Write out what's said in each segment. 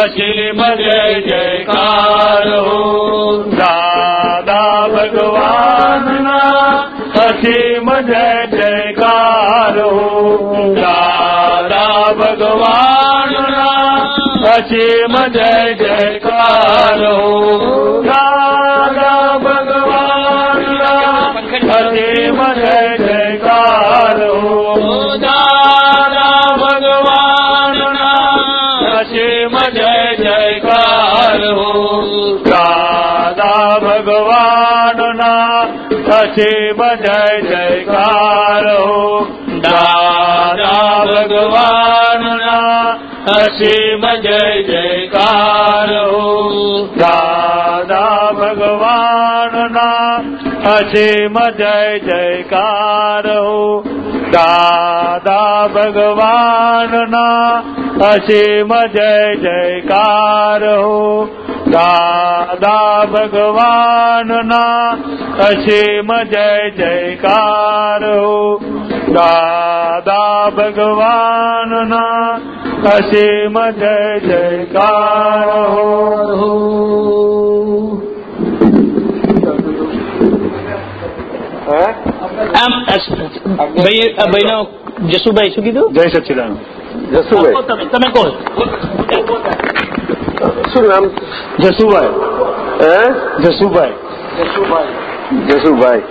અસીમ જય જયકાર. હો દાદા ભગવાનના અસીમ જય જયકાર. હો દાદા ભગવાનના અસીમ જય જયકાર. હો અસીમ જય જયકાર હો દાદા ભગવાનના અસીમ જય જયકાર હો દાદા ભગવાનના અસીમ જય જયકાર હો દાદા ભગવાનના અસીમ જય જયકાર હો દાદા ભગવાનના અસીમ જય જયકાર હો દાદા ભગવાનના અસીમ જય જયકાર હો આમ ભાઈ આ ભાઈનો જસુભાઈ શું કીધું? જય સચિદાન જસુભાઈ. તમે તમે કહો. શું નામ? જસુભાઈ. હે? જસુભાઈ. જસુભાઈ. જસુભાઈ.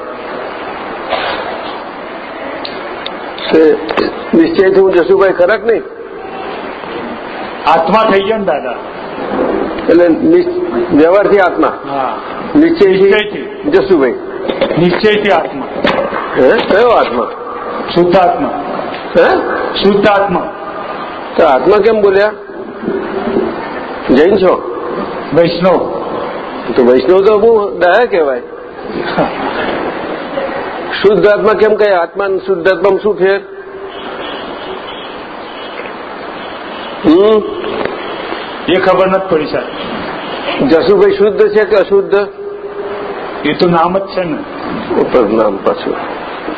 નિશ્ચયથી હું જસુભાઈ ખરાક નહીં? આત્મા થઈ ગયો ને દાદા. એટલે વ્યવહારથી આત્મા. નિશ્ચયથી. જસુભાઈ. નિશ્ચયથી આત્મા. હે? કયો આત્મા? શુદ્ધ આત્મા હે? શુદ્ધ આત્મા તો આત્મા કેમ બોલ્યા? જૈન છો? વૈષ્ણવ. તો વૈષ્ણવ તો બહુ દયા કહેવાય. શુદ્ધ આત્મા કેમ કહે આત્મા શુદ્ધ આત્મામાં શું ફેર? હમ? એ ખબર નથી પડી સાહેબ. જસુભાઈ શુદ્ધ છે કે અશુદ્ધ? એ તો નામ જ છે ને. ઉપર નામ પાછું.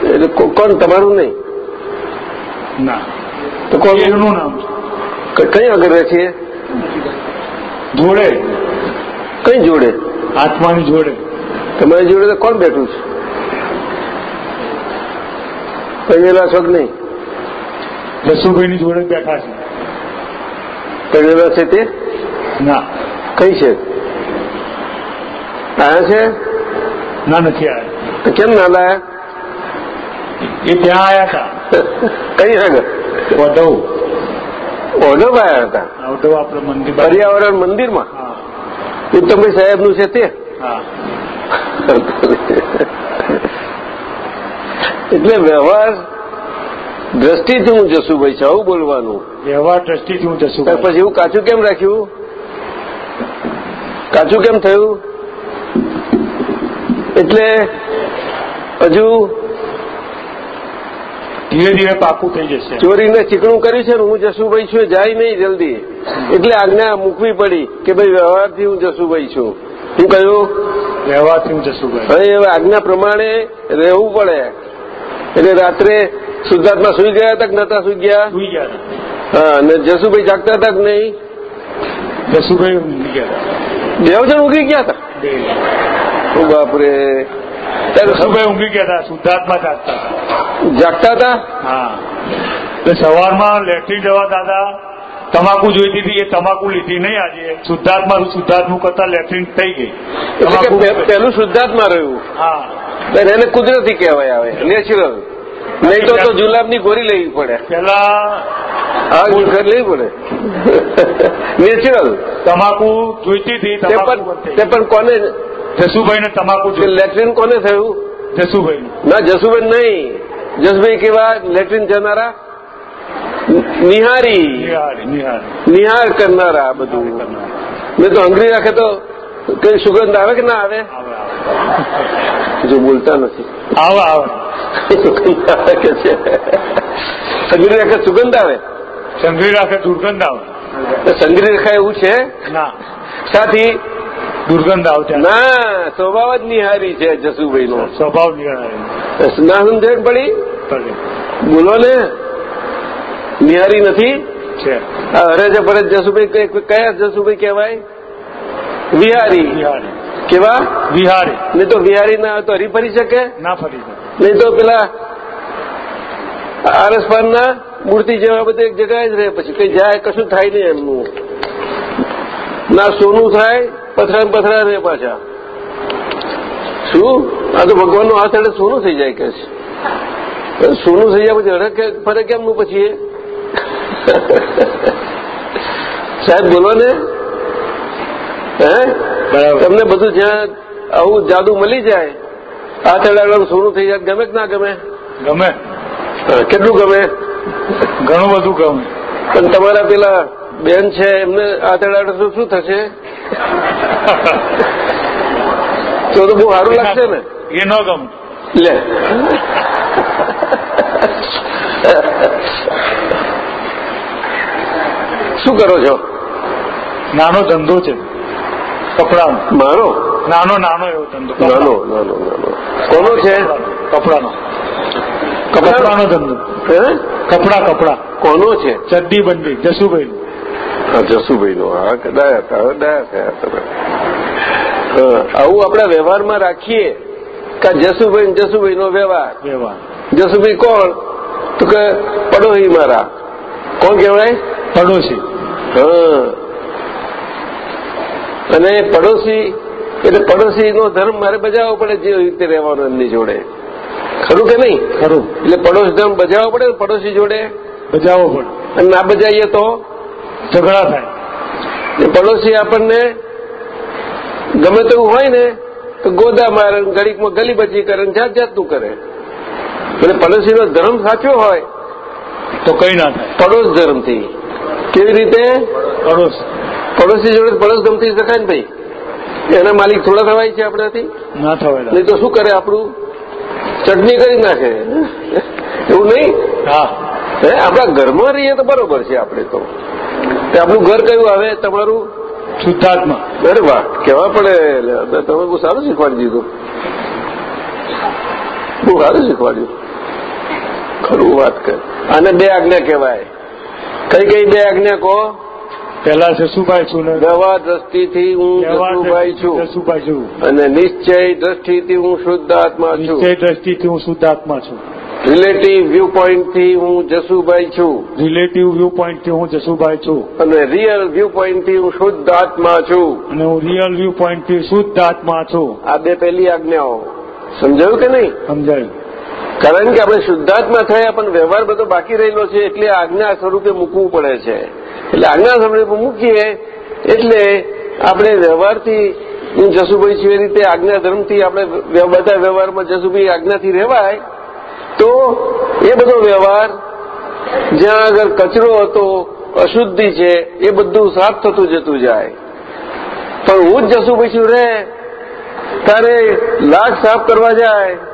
એટલે કોણ તમારું નહીં? ના. તો કોણ? એનું નામ કઈ આગળ રહે છે જોડે? કઈ જોડે? આત્માની જોડે. તમારી જોડે તો કોણ બેઠું છે? પહેરેલા છો કે નહીં. જસુભાઈની જોડે બેઠા છે. પહેરેલા છે તે? ના. કઈ છે? આયા છે? ના નથી આવ્યા તો કેમ ના લાયા? એ ત્યાં આવ્યા કઈ હતા વધવ ઓઢવ આવ્યા હતા. પર્યાવરણ મંદિરમાં. ઉત્તમભાઈ સાહેબનું છે તે? એટલે વ્યવહાર દ્રષ્ટિથી હું જસુભાઈ છે આવું બોલવાનું. વ્યવહાર દ્રષ્ટિથી હું ત્યાર પછી એવું કાચું કેમ રાખ્યું? કાચું કેમ થયું? એટલે હજુ ધીરે ધીરે પાકું થઈ જશે. ચોરીને ચીકણું કર્યું છે ને હું જસુભાઈ છું જાય નહીં જલ્દી. એટલે આજ્ઞા મૂકવી પડી કે ભાઈ વ્યવહારથી હું જસુભાઈ છું. શું કહ્યું? વ્યવહારથી હું જસુભાઈ. હવે હવે આજ્ઞા પ્રમાણે રહેવું પડે. એટલે રાત્રે શુદ્ધાત્મા સુઈ ગયા હતા કે નતા સુઈ ગયા? સુઈ ગયા હા અને જસુભાઈ જાગતા હતા કે નહીં? જસુભાઈ ઊંઘી ગયા દેવજણ ઊંઘી ગયા હતા? બાપરે. ત્યારે જસુભાઈ ઊંઘી ગયા હતા શુદ્ધાત્મા જાગતા જાગતા હતા? હા. એટલે સવારમાં લેટ્રિન જવા દાદા તમાકુ જોઈતી હતી એ તમાકુ લીધી નહીં આજે. શુદ્ધાત્મા શુદ્ધાત્મુ કરતા લેટ્રિન થઈ ગઈ. પહેલું શુદ્ધાત્મા રહ્યું. હા. એને કુદરતી કહેવાય આવે નેચરલ નહીં તો જુલાબની ગોરી લેવી પડે. પેલા હા ઘર લેવી પડે. નેચરલ તમાકુ જોઈતી હતી તે પણ કોને ગઈ. જસુભાઈ ને તમાકુ લેટ્રિન કોને થયું? જસુભાઈ ના જસુબેન નહીં. જસભાઈ કેવા લેટ્રિન જનારા? નિહારી. નિહારી કરનારા બધું. મેં તો હંગરી રાખે તો કઈ સુગંધ આવે કે ના આવે? જો બોલતા નથી. આવે આવે. કે છે સંગરી રાખે સુગંધ આવે? સંગરી રાખે દુર્ગંધ આવે. સંગરી રેખા એવું છે? ના. સાથી દુર્ગંધ આવતી ના સ્વભાવ જ નિહારી છે જસુભાઈ નો સ્વભાવ નિહારી. ના સમજણ પડી? બોલો ને. નિહારી નથી? છે. આ હરે છે ફરે જસુભાઈ કયા જસુભાઈ કહેવાય? વિહારી. કેવા? વિહારી. નહીં તો વિહારી ના હોય તો હરી ફરી શકે? ના ફરી શકે. નહીં તો પેલા આરસ પાનના મૂર્તિ જેવા બધે એક જગ્યાએ જ રહે. પછી કઈ જાય કશું થાય નહીં એમનું. ના સોનું થાય પથરા પથરા રહે પાછા. શું? આ તો ભગવાનનો હાથ એટલે સોનું થઈ જાય કે છે. સોનું થઈ જાય પછી અડક ફરે કેમનું પછી એ? સાહેબ બોલો ને. હે? તમને બધું જ્યાં આવું જાદુ મળી જાય આ અડાડવાનું સોનું થઈ જાય ગમે કે ના ગમે? ગમે. કેટલું ગમે? ઘણું બધું ગમે. પણ તમારા પેલા બેન છે એમને આતેડાડે તો શું થશે? તો તો બહુ સારું લાગશે ને? એ ન ગમ લે. શું કરો છો? નાનો ધંધો છે. કપડાનો. મારો નાનો નાનો એવો ધંધો. નાનો નાનો નાનો. કોનો છે? કપડાનો. કપડાનો? ધંધો. કપડા કપડા. કોનો છે? ચડ્ડી બંડી જસુભાઈ હા જસુભાઈ નો હા ડાયા હવે ડાયા થયા તમે. આવું આપણા વ્યવહારમાં રાખીએ કે જસુભાઈ ને જસુભાઈ નો વ્યવહાર. વ્યવહાર. જસુભાઈ કોણ? તો કે પડોશી મારા કોણ કહેવાય? પડોશી. હા. અને પડોશી એટલે પડોશી નો ધર્મ મારે બજાવવો પડે જે રીતે રહેવાનો એમની જોડે. ખરું કે નહીં? ખરું. એટલે પડોશ ધર્મ બજાવવો પડે પડોશી જોડે? બજાવવો પડે. અને ના બજાવીએ તો? ઝઘડા થાય. એ પડોશી આપણને ગમે તેવું હોય ને તો ગોદા મારે ગળીકમાં ઘડીકમાં ગલી બચી કરે જાત જાતનું કરે. એટલે પડોશીનો ધર્મ સાચો હોય તો કઈ ના થાય. પડોશ ધર્મથી. કેવી રીતે? પડોશ. પડોશી જોડે પડોશ ગમતી શકાય ને ભાઈ? એના માલિક થોડા થવાય છે આપણાથી? ના થવાય નહીં તો શું કરે આપણું? ચટણી કરી નાખે. એવું નહીં? હા આપણા ઘરમાં રહીએ તો બરોબર છે આપણે તે. આપણું ઘર કયું? આવે તમારું? શુદ્ધાત્મા. અરે વાહ કેવા પડે તમે બહુ સારું શીખવાડી દીધું. બહુ સારું શીખવાડ્યું. ખરું વાત કર. આને બે આજ્ઞા કહેવાય. કઈ કઈ બે આજ્ઞા કહો? પેલા જસુભાઈ છું વ્યવહાર દ્રષ્ટિથી હું જસુભાઈ છું. જસુભાઈ છું. અને નિશ્ચય દ્રષ્ટિથી હું શુદ્ધ આત્મા છું. નિશ્ચય દ્રષ્ટિથી હું શુદ્ધાત્મા છું. રિલેટિવ વ્યૂ પોઈન્ટથી હું જસુભાઈ છું. રિલેટિવ વ્યૂ પોઈન્ટથી હું જસુભાઈ છું. અને રિયલ વ્યૂ પોઈન્ટથી હું શુદ્ધ આત્મા છું. અને હું રિયલ વ્યૂ પોઈન્ટથી શુદ્ધ આત્મા છું. આ બે પહેલી આજ્ઞાઓ. સમજાયું કે નહીં? સમજાયું. કારણ કે આપણે શુદ્ધાત્મા થયા, પણ વ્યવહાર બધો બાકી રહેલો છે, એટલે આજ્ઞા સ્વરૂપે મૂકવું પડે છે. એટલે આજ્ઞા સ્વરૂપે મૂકીએ, એટલે આપણે વ્યવહારથી, હું જસુભાઈ છું એ રીતે આજ્ઞા ધર્મથી આપણે બધા વ્યવહારમાં જસુભાઈ આજ્ઞાથી રહેવાય, તો એ બધો વ્યવહાર, જ્યાં આગળ કચરો હતો, અશુદ્ધિ છે, એ બધું સાફ થતું જતું જાય. પણ હું જ જસુભાઈ છું રે, તારે લાખ સાફ કરવા જાય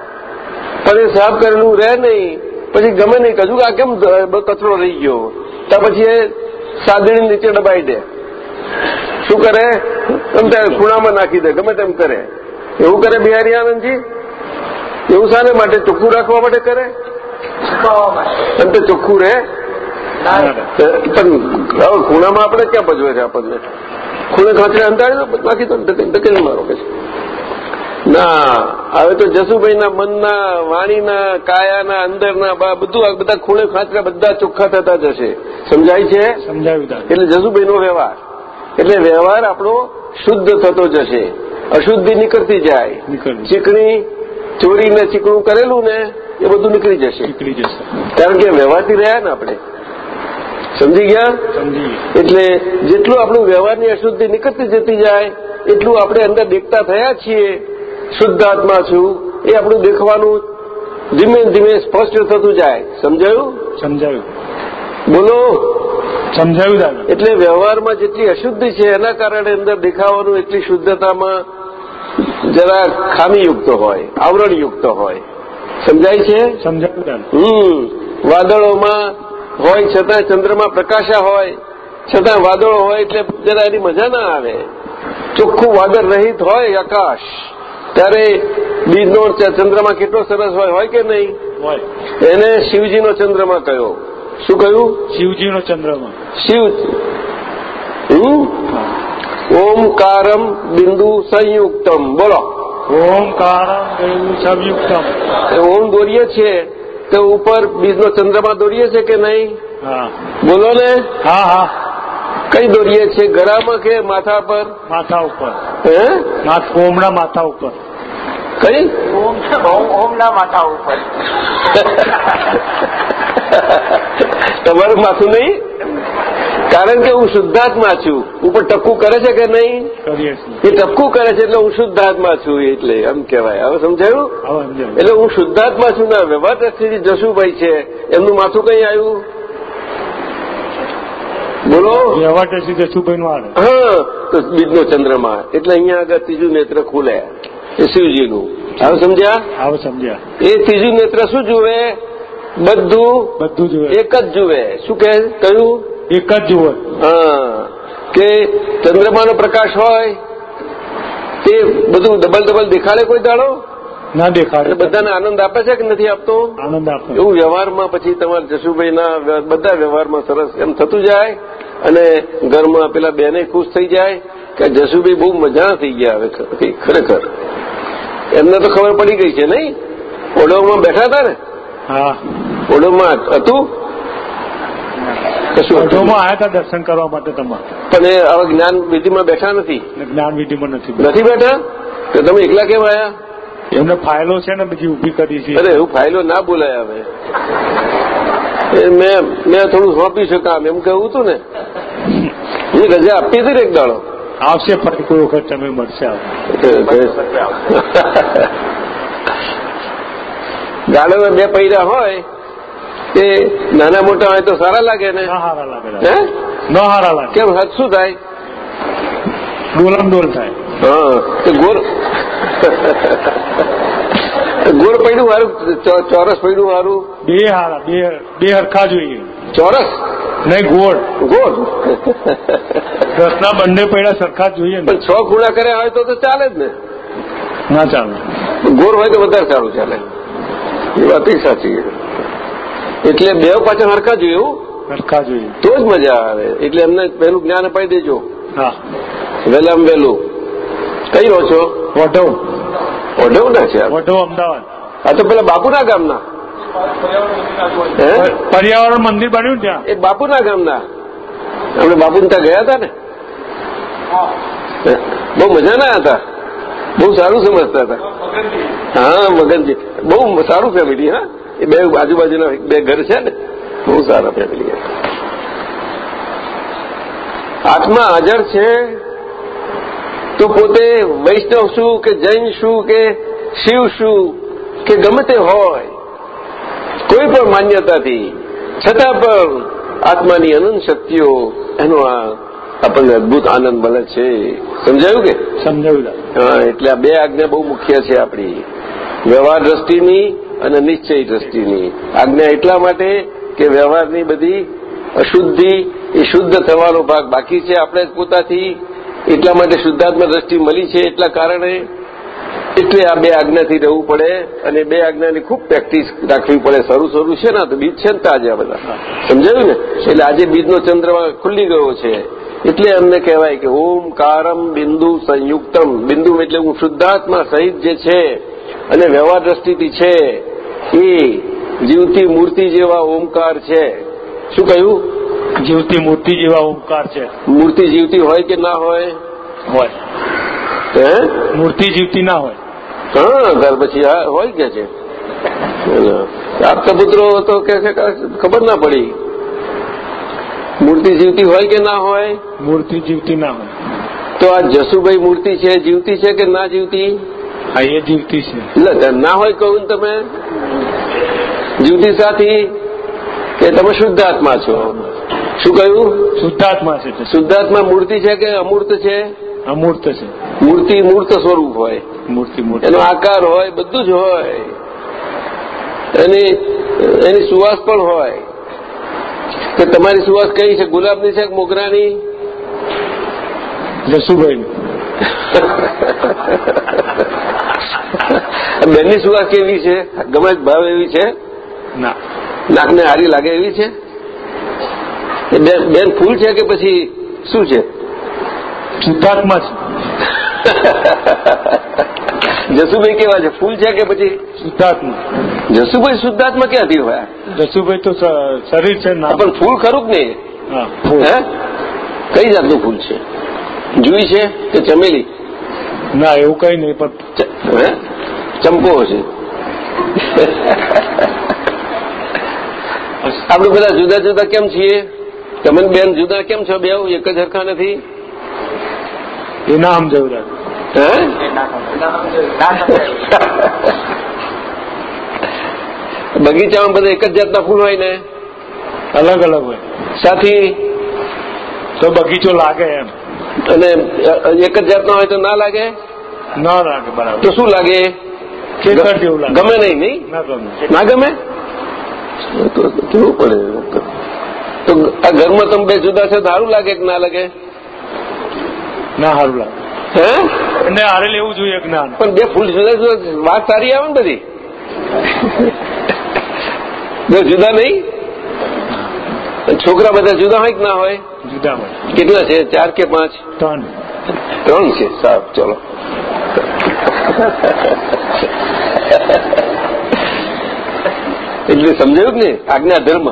પણ એ સાફ કરેલું રહે નહીં. પછી ગમે નહીં કજુ આ કેમ કચરો રહી ગયો? ત્યાં પછી એ સાદડી નીચે દબાઈ દે. શું કરે? એમ ત્યારે ખૂણામાં નાખી દે ગમે તેમ કરે. એવું કરે બિહારી આનંદજી? એવું શાને માટે ચોખ્ખું રાખવા માટે કરે? એમ તો ચોખ્ખું રહે? પણ ખૂણામાં આપણે ક્યાં પજવે છે આ પજવે? ખૂણે ખાંચરે અંધારી દો બાકી તો ધકે- ધકેલી મારો કે છે ના હવે તો જસુભાઈના મનના વાણીના કાયાના અંદરના બા- બધું આ બધા ખૂણે ખાંચરા બધા ચોખ્ખા થતા જશે. સમજાય છે? સમજાવ્યું એટલે જસુભાઈનો વ્યવહાર. એટલે વ્યવહાર આપણો શુદ્ધ થતો જશે. અશુદ્ધિ નીકળતી જાય. ચીકણી ચોરીને ચીકણું કરેલું ને એ બધું નીકળી જશે. નીકળી જશે. કારણ કે વ્યવહારથી રહ્યા ને આપણે. સમજી ગયા? સમજી ગયા. એટલે જેટલું આપણું વ્યવહારની અશુદ્ધિ નીકળતી જતી જાય એટલું આપણે અંદર દેખતા થયા છીએ. શુદ્ધ આત્મા છું એ આપણું દેખવાનું ધીમે ધીમે સ્પષ્ટ થતું જાય. સમજાયું? સમજાયું. બોલો. સમજાયું દાદા. એટલે વ્યવહારમાં જેટલી અશુદ્ધિ છે એના કારણે અંદર દેખાવાનું એટલી શુદ્ધતામાં જરા ખામીયુક્ત હોય આવરણયુક્ત હોય. સમજાય છે? સમજાયું હમ. વાદળોમાં હોય છતાં ચંદ્રમાં પ્રકાશા હોય છતાં વાદળો હોય એટલે જરા એની મજા ના આવે. ચોખ્ખું વાદળ રહિત હોય આકાશ. ત્યારે બીજનો ચંદ્રમા કેટલો સરસ હોય હોય કે નહીં? એને શિવજીનો ચંદ્રમા કયો. શું કહ્યું? શિવજીનો ચંદ્રમા. શિવ ઓમકારમ બિંદુ સંયુક્તમ. બોલો. ઓમકારમ બિંદુ સંયુક્તમ. ઓમ દોરીએ છીએ તો ઉપર બીજનો ચંદ્રમા દોરીએ છે કે નહીં? હા. બોલો ને. હા હા. કઈ દોરીએ છીએ? ગળામાં કે માથા પર? માથા ઉપર. હે? માથ- ઓમના માથા ઉપર. કઈ? ઓમના માથા ઉપર. તમારું માથું નહીં? કારણ કે હું શુદ્ધાત્મા છું. ઉપર ટપકું કરે છે કે નહીં? એ ટપકું કરે છે એટલે હું શુદ્ધાત્મા છું એટલે એમ કહેવાય. હવે સમજાયું? હવે સમજાયું. એટલે હું શુદ્ધાત્મા છું ના વ્યવહાર દ્રષ્ટિથી જશુભાઈ છે. એમનું માથું કઈ આવ્યું? બોલો. વ્યવહાર સીધે જશુભાઈ નું આવે હા તો બીજનો ચંદ્રમા. એટલે અહીંયા આગળ ત્રીજું નેત્ર ખુલે. એ શિવજીનું. હવે સમજ્યા? હવે સમજ્યા. એ ત્રીજું નેત્ર શું જુએ? બધું બધું જુએ. એક જ જુએ. શું કે કયું? એક જ જુએ. હા. કે ચંદ્રમાનો પ્રકાશ હોય તે બધું ડબલ ડબલ દેખાડે કોઈ દાડો? ના દેખાડે. બધાને આનંદ આપે છે કે નથી આપતો? આનંદ આપે. એવું વ્યવહારમાં પછી તમારા જશુભાઈના બધા વ્યવહારમાં સરસ એમ થતું જાય અને ઘરમાં પેલા બેને ખુશ થઈ જાય કે જશુભાઈ બહુ મજા થઈ ગયા હવે ખરેખર. એમને તો ખબર પડી ગઈ છે નહીં? ઓડોમાં બેઠા હતા ને? હા. ઓડોમાં હતું? કશું અઢોમાં આવ્યા હતા દર્શન કરવા માટે તમારે. પણ એ હવે જ્ઞાન વિધિમાં બેઠા નથી? જ્ઞાન વિધિમાં નથી નથી બેઠા? તો તમે એકલા કેમ આવ્યા એમને ફાઇલો છે ને બધી ઊભી કરી છે. અરે એવું ફાઇલો ના બોલાય હવે. મેં મેં થોડું સોંપી છું કામ એમ કહ્યું હતું ને. એ રજા આપી હતી ને એક દાડો. આવશે ફરી કોઈ વખત તમે મળશે આવે. ગાડામાં બે પૈડા હોય. તે નાના મોટા હોય તો સારા લાગે ને? હારા લાગે હે? ન હારા લાગે. કેમ હદ શું થાય? ડોલમ ડોલ થાય. હા તો ગોળ ગોળ પૈડું સારું ચોરસ પૈડું સારું બે હારા બે બે હરખા જોઈએ. ચોરસ? નહીં ગોળ. ગોળ? રસના બંને પૈડા સરખા જોઈએ પણ છ ખૂણા કર્યા હોય તો તો ચાલે જ ને. ના ચાલે. ગોળ હોય તો વધારે સારું ચાલે. એ વાત સાચી એટલે બે પાછળ હરખા જોયું સરખા જોઈએ. તો જ મજા આવે. એટલે એમને પહેલું જ્ઞાન અપાઈ દેજો. હા. વહેલામ વહેલું. કઈ રહો છો? વઢો ઓઢવ ના છે. અમદાવાદ. આ તો પેલા બાપુના ગામના. પર્યાવરણ મંદિર બન્યું ત્યાં? એ બાપુના ગામના. આપણે બાપુ ત્યાં ગયા હતા ને? બહુ મજા ના હતા. બહુ સારું સમજતા હતા. હા મગનજી. બહુ સારું ફેમિલી હા? એ બે આજુબાજુના બે ઘર છે ને? બહુ સારા ફેમિલી આત્મા હાજર છે. તો પોતે વૈષ્ણવ શું કે જૈન શું કે શિવ શું કે ગમે તે હોય કોઈ પણ માન્યતાથી છતાં પણ આત્માની અનંત શક્તિઓ એનો આ આપણને અદભુત આનંદ મળે છે. સમજાયું કે? સમજાવ્યું હા એટલે આ બે આજ્ઞા બહુ મુખ્ય છે આપણી. વ્યવહાર દ્રષ્ટિની અને નિશ્ચય દ્રષ્ટિની. આજ્ઞા એટલા માટે કે વ્યવહારની બધી અશુદ્ધિ એ શુદ્ધ થવાનો ભાગ બાકી છે. આપણે પોતાથી એટલા માટે શુદ્ધાત્મા દ્રષ્ટિ મળી છે એટલા કારણે એટલે આ બે આજ્ઞાથી રહેવું પડે અને બે આજ્ઞાની ખૂબ પ્રેક્ટિસ રાખવી પડે. શરૂ શરૂ છે ને તો બીજ છે ને તાજે બધા. સમજાયું ને? એટલે આજે બીજનો ચંદ્રમાં ખુલ્લી ગયો છે. એટલે અમને કહેવાય કે ઓમ કારમ બિંદુ સંયુક્તમ. બિંદુ એટલે હું શુદ્ધાત્મા સહિત જે છે અને વ્યવહાર દ્રષ્ટિથી છે એ જીવતી મૂર્તિ જેવા ઓમકાર છે. શું કહ્યું? જીવતી મૂર્તિ જેવા ઓમકાર છે. મૂર્તિ જીવતી હોય કે ના હોય? હોય. હે? મૂર્તિ જીવતી ના હોય. હા ત્યાર પછી હોય કે છે? આપતા પુત્રો તો કે છે ખબર ના પડી. મૂર્તિ જીવતી હોય કે ના હોય? મૂર્તિ જીવતી ના હોય. તો આ જસુભાઈ મૂર્તિ છે જીવતી છે કે ના જીવતી? હા એ જીવતી છે. એટલે ના હોય કહું ને તમે. જીવતી સાથી કે તમે શુદ્ધ આત્મા છો? શું કહ્યું? શુદ્ધાત્મા છે. શુદ્ધાત્મા મૂર્તિ છે કે અમૂર્ત છે? અમૂર્ત છે. મૂર્તિ મૂર્ત સ્વરૂપ હોય. મૂર્તિ મૂર્તિ. એનો આકાર હોય બધું જ હોય. એની એની સુવાસ પણ હોય. કે તમારી સુવાસ કઈ છે? ગુલાબની છે કે મોગરાની? જસુભાઈ બેનની સુવાસ કેવી છે? ગમે ભાવ એવી છે? ના. નાકને હારી લાગે એવી છે? એ બેન બેન ફૂલ છે કે પછી શું છે? શુદ્ધાત્મા છે. જસુભાઈ કેવા છે? ફૂલ છે કે પછી? શુદ્ધાત્મા. જસુભાઈ શુદ્ધાત્મા ક્યાંથી હોય? જસુભાઈ તો શરીર છે ના. પણ ફૂલ ખરું કે નહીં? કઈ જાતનું ફૂલ છે? જુઈ છે કે ચમેલી? ના એવું કઈ નહીં પણ ચંપો છે આપણે બધા જુદા જુદા કેમ છીએ? તમે બેન જુદા કેમ છો બે એક જ હરખા નથી એ ના સમજાયું બગીચામાં બધા એક જ જાતના ફૂલ હોય ને અલગ અલગ હોય સાથી તો બગીચો લાગે એમ અને એક જ જાતના હોય તો ના લાગે ના લાગે બરાબર તો શું લાગે ગમે નહીં નહીં ના ગમે ના ગમે કેવું પડે તો આ ઘરમાં તમે બે જુદા છો સારું લાગે કે ના લાગે? ના સારું લાગે. હે? હારે લેવું જોઈએ જ્ઞાન પણ બે ફૂલ જુદા જુદા વાત સારી આવે ને બધી? બે જુદા નહીં? છોકરા બધા જુદા હોય કે ના હોય? જુદા હોય. કેટલા છે? ચાર કે પાંચ? ત્રણ. ત્રણ છે સારું ચલો. એટલે સમજાયું જ ને આજ્ઞા ધર્મ.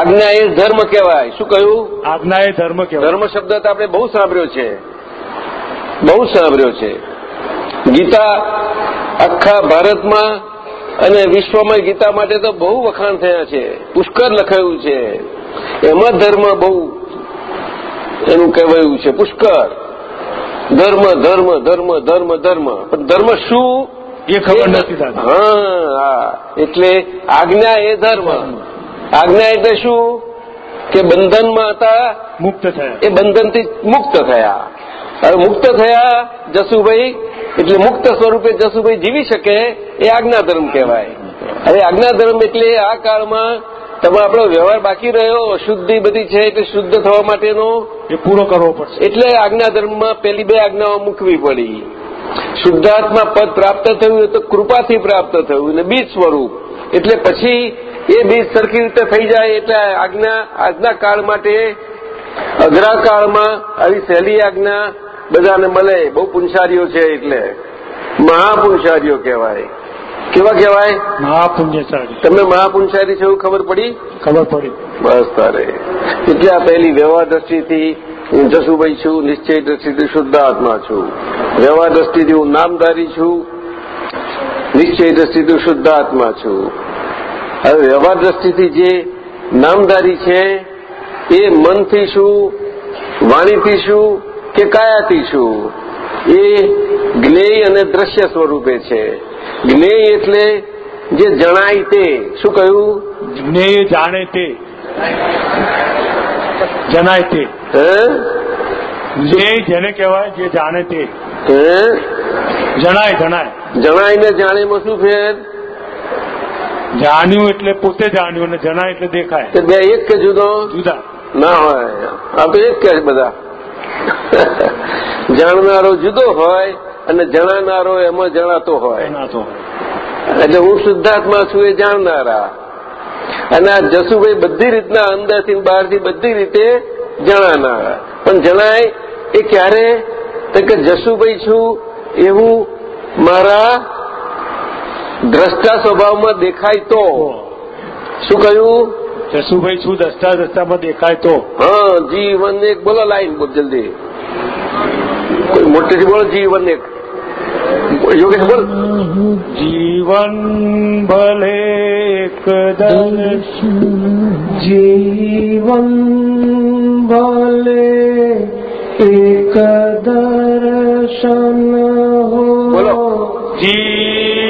આજ્ઞા એ ધર્મ કહેવાય. શું કહ્યું? આજ્ઞા એ ધર્મ કહેવાય. ધર્મ શબ્દ તો આપણે બહુ સાંભળ્યો છે. બહુ સાંભળ્યો છે. ગીતા આખા ભારતમાં અને વિશ્વમાં ગીતા માટે તો બહુ વખાણ થયા છે. પુષ્કર લખાયું છે. એમાં ધર્મ બહુ એનું કહેવાયું છે. પુષ્કર ધર્મ ધર્મ ધર્મ ધર્મ ધર્મ. પણ ધર્મ શું? એ ખબર નથી હા. એટલે આજ્ઞા એ ધર્મ. આજ્ઞા એટલે શું? કે બંધનમાં હતા મુક્ત થયા. એ બંધનથી મુક્ત થયા. હવે મુક્ત થયા જસુભાઈ એટલે મુક્ત સ્વરૂપે જસુભાઈ જીવી શકે એ આજ્ઞા ધર્મ કહેવાય. હવે આજ્ઞા ધર્મ એટલે આ કાળમાં તમે આપણો વ્યવહાર બાકી રહ્યો અશુદ્ધિ બધી છે એટલે શુદ્ધ થવા માટેનો. એ પૂરો કરવો પડશે. એટલે આજ્ઞા ધર્મમાં પેલી બે આજ્ઞાઓ મૂકવી પડી. શુદ્ધાત્મા પદ પ્રાપ્ત થયું તો કૃપાથી પ્રાપ્ત થયું અને બીજ સ્વરૂપ. એટલે પછી એ બીજ સરખી રીતે થઈ જાય એટલે આજ્ઞા આજના કાળ માટે અઘરા કાળમાં આવી સહેલી આજ્ઞા બધાને મળે. બહુ પુંસારીઓ છે એટલે. મહાપુંસારીઓ કહેવાય. કેવા કહેવાય? મહાપુણ્યશાળી તમને મહાપુંસારી છે એવું ખબર પડી? ખબર પડી. બસ તારે. એટલે આ પહેલી વ્યવહાર દ્રષ્ટિથી હું જશુભાઈ છું નિશ્ચય દ્રષ્ટિથી શુદ્ધ આત્મા છું. વ્યવહાર દ્રષ્ટિથી હું નામધારી છું નિશ્ચય દ્રષ્ટિથી શુદ્ધ આત્મા છું. હવે વ્યવહાર દ્રષ્ટિથી જે નામધારી છે એ મનથી શું વાણીથી શું કે કાયાથી શું? એ જ્ઞેય અને દ્રશ્ય સ્વરૂપે છે. જ્ઞેય એટલે જે જણાય તે. શું કહ્યું? જ્ઞેય જાણે તે. જણાય તે. જ્ઞેય જેને કહેવાય જે જાણે તે. જણાય જણાય જણાય. ને જાણીમાં શું ફેર? જાણ્યું એટલે પોતે જાણ્યું અને જણાય એટલે દેખાય. તો બે એક કે જુદો? જુદા. ના હોય. આ તો એક કે બધા. જાણનારો જુદો હોય અને જણાનારો એમાં જણાતો હોય. એટલે હું શુદ્ધાત્મા છું એ જાણનારા. અને આ જસુભાઈ બધી રીતના અંદરથી બહારથી બધી રીતે જણાનારા. પણ જણાય એ ક્યારે? કે જસુભાઈ છું એવું મારા દ્રષ્ટા સ્વભાવમાં દેખાય તો. શું કહ્યું? જસુભાઈ શું દ્રષ્ટા દસ્તામાં દેખાય તો? હા જીવન એક બોલો લાઈન બોલ જલ્દી. કોઈ મોટેથી બોલો જીવન એક. યોગેશ બોલ. જીવન ભલે એક જીવન ભલે એક દર્શન હો. બોલો. જીવન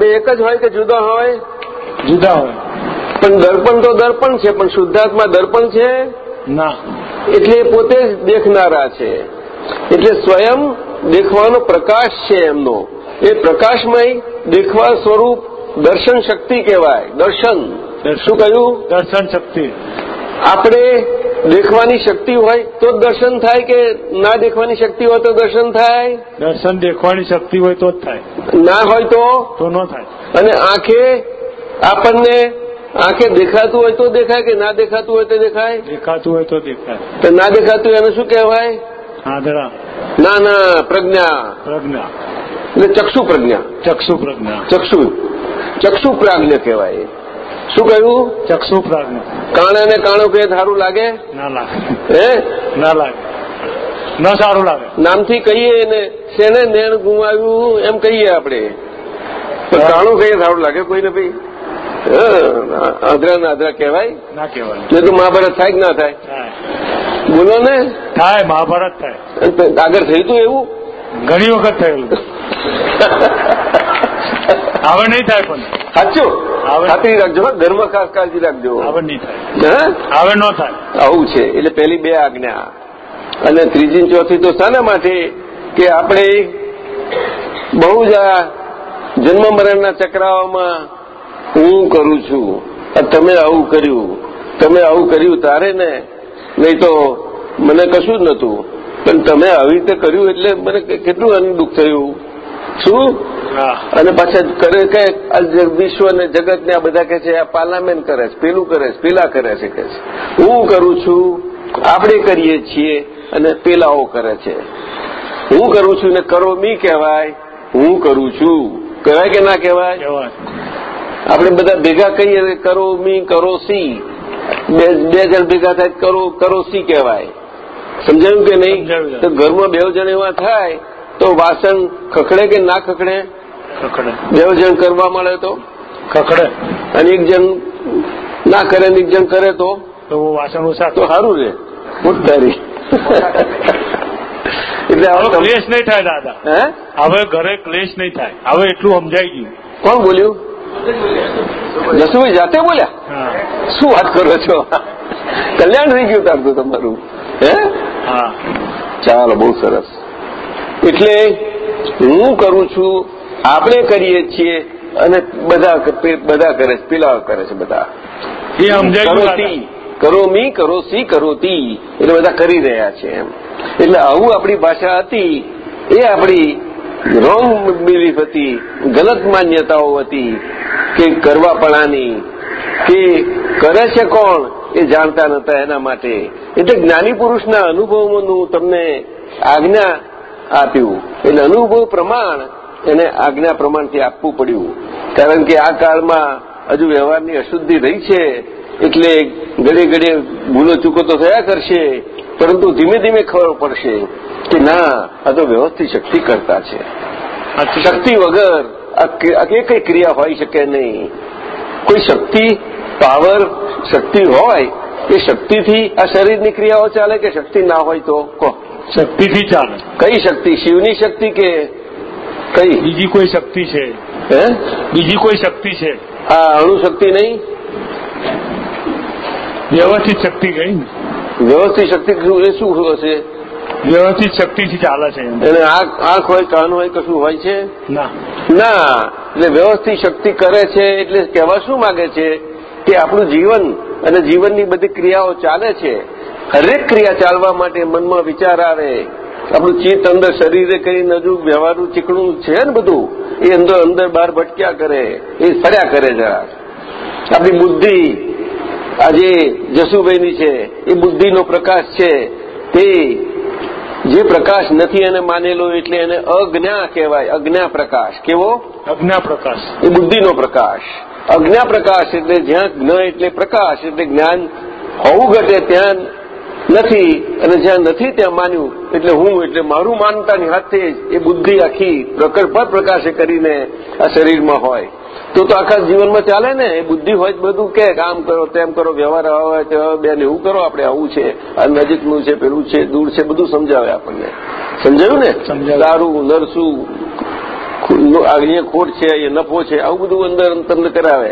બે એક જ હોય કે જુદા હોય? જુદા હોય. પણ દર્પણ તો દર્પણ છે પણ શુદ્ધાત્મા દર્પણ છે? ના. એટલે એ પોતે જ દેખનારા છે. એટલે સ્વયં દેખવાનો પ્રકાશ છે એમનો. એ પ્રકાશમય દેખવા સ્વરૂપ દર્શન શક્તિ કહેવાય. દર્શન. શું કહ્યું? દર્શન શક્તિ. આપણે દેખવાની શક્તિ હોય તો જ દર્શન થાય કે ના દેખવાની શક્તિ હોય તો દર્શન થાય? દર્શન દેખવાની શક્તિ હોય તો જ થાય. ના હોય તો? ન થાય. અને આંખે આપણને આંખે દેખાતું હોય તો દેખાય કે ના દેખાતું હોય તો દેખાય? દેખાતું હોય તો દેખાય. તો ના દેખાતું એને શું કહેવાય? આંધળા. ના ના પ્રજ્ઞા. પ્રજ્ઞા. એટલે ચક્ષુ પ્રજ્ઞા. ચક્ષુ પ્રજ્ઞા. ચક્ષુ. ચક્ષુ પ્રાજ્ઞ કહેવાય શું કહ્યું? ચક્ષુ પ્રાજ્ઞ. કાણે ને કાણું કે સારું લાગે? ના લાગે. હે? ના લાગે. ન સારું લાગે. નામથી કહીએ ને શેને નેણ ગુમાવ્યું એમ કહીએ આપણે. પણ કાણું કહીએ સારું લાગે કોઈને ભાઈ. આદરા ને આદરા કહેવાય. ના કહેવાય. એ તો મહાભારત થાય કે ના થાય? બોલો ને. થાય મહાભારત થાય. આગળ થયું તું એવું? ઘણી વખત થયેલું. હવે નહીં થાય પણ. સાચું? ખાતરી રાખજો ધર્મ ખાસ કાળજી રાખજો. હવે નહીં થાય. હવે ન થાય. આવું છે. એટલે પહેલી બે આજ્ઞા. અને ત્રીજી ચોથી તો શાના માટે કે આપણે બહુ જ આ જન્મ મરણના ચક્રાઓમાં હું કરું છું તમે આવું કર્યું તમે આવું કર્યું તારે ને નહીં તો મને કશું જ નહોતું. પણ તમે આવી રીતે કર્યું એટલે મને કેટલું એનું દુઃખ થયું. શું? અને પાછા કરે કે વિશ્વ ને જગત ને આ બધા કે છે આ પાર્લામેન્ટ કરે છે પેલું કરે છે પેલા કરે છે કે છે. હું કરું છું આપણે કરીએ છીએ અને પેલાઓ કરે છે. હું કરું છું ને કરો મી કહેવાય. હું કરું છું. કહેવાય કે ના કહેવાય? આપણે બધા ભેગા કહીએ કરો મી કરો સી. બે બે જણ ભેગા થાય કરો કરો સી કહેવાય. સમજાયું કે નહીં. તો ઘરમાં બે જણ એવા થાય તો વાસણ ખખડે કે ના ખખડે? ખખડે. બે જણ કરવા મળે તો? ખખડે. અને એક જણ ના કરે ને એક જણ કરે તો? તો વાસણ ઓછા તો સારું રે. ઉત્તરી એટલે ક્લેશ નહીં થાય દાદા. હે? હવે ઘરે ક્લેશ નહીં થાય. હવે એટલું સમજાઈ ગયું. કોણ બોલ્યું? જસુભાઈ જાતે બોલ્યા? શું વાત કરો છો? કલ્યાણ થઈ ગયું તારું તમારું. હે? ચાલો બહુ સરસ. એટલે હું કરું છું આપણે કરીએ છીએ અને બધા બધા કરે છે પેલા કરે છે બધા. કરો ગયું તી કરો મી કરો સી કરો તી. એટલે બધા કરી રહ્યા છે એમ. એટલે આવું આપણી ભાષા હતી, એ આપણી રોંગ બિલીફ હતી, ગલત માન્યતાઓ હતી કે કરવાપણાની, કે કરે છે કોણ એ જાણતા નતા એના માટે. એટલે જ્ઞાની પુરુષના અનુભવોનું તમને આજ્ઞા આપ્યું. એટલે અનુભવ પ્રમાણ એને આજ્ઞા પ્રમાણથી આપવું પડ્યું. કારણ કે આ કાળમાં હજુ વ્યવહારની અશુદ્ધિ રહી છે, એટલે ઘડે ઘડે ભૂલો ચૂકો તો થયા કરશે પરંતુ ધીમે ધીમે ખબર પડશે કે ના આ તો વ્યવસ્થિત શક્તિ કરતા છે. શક્તિ વગર એ કઈ ક્રિયા હોઈ શકે નહીં. કોઈ શક્તિ પાવર શક્તિ હોય એ શક્તિથી આ શરીરની ક્રિયાઓ ચાલે કે શક્તિ ના હોય તો? કહો શક્તિથી ચાલે. કઈ શક્તિ? શિવની શક્તિ કે કઈ? બીજી કોઈ શક્તિ છે? હે? બીજી કોઈ શક્તિ છે? આ અણુ શક્તિ નહીં? વ્યવસ્થિત શક્તિ ને વ્યવસ્થિત શક્તિ એ શું હશે? વ્યવસ્થિત શક્તિથી ચાલે છે એને આંખ આંખ હોય કાન હોય કશું હોય છે? ના. ના. એટલે વ્યવસ્થિત શક્તિ કરે છે એટલે કહેવા શું માગે છે? કે આપણું જીવન અને જીવનની બધી ક્રિયાઓ ચાલે છે. હરેક ક્રિયા ચાલવા માટે મનમાં વિચાર આવે. આપણું ચિત્ત અંદર શરીરે કઈ નજુ વ્યવહારનું ચીકણું છે ને બધું એ અંદર અંદર બહાર ભટક્યા કરે. એ ફર્યા કરે જરા આપણી બુદ્ધિ આજે જસુભાઈની છે એ બુદ્ધિનો પ્રકાશ છે. તે જે પ્રકાશ નથી એને માનેલો એટલે એને અજ્ઞા કહેવાય અજ્ઞા પ્રકાશ. કેવો? અજ્ઞા પ્રકાશ. એ બુદ્ધિનો પ્રકાશ. અજ્ઞા પ્રકાશ એટલે જ્યાં જ્ઞ એટલે પ્રકાશ એટલે જ્ઞાન હોવું ઘટે ત્યાં નથી અને જ્યાં નથી ત્યાં માન્યું એટલે હું એટલે મારું માનતાની હાથે જ એ બુદ્ધિ આખી પ્રકર પર પ્રકાશે કરીને આ શરીરમાં હોય. તો તો આખા જીવનમાં ચાલે ને એ બુદ્ધિ હોય બધું કે કામ કરો તેમ કરો વ્યવહાર આવા બેન એવું કરો આપણે આવું છે આ નજીકનું છે પેલું છે દૂર છે બધું સમજાવે આપણને. સમજાયું ને? દારૂ નરસું અહીંયા ખોટ છે અહીંયા નફો છે આવું બધું અંદર તમને કરાવે.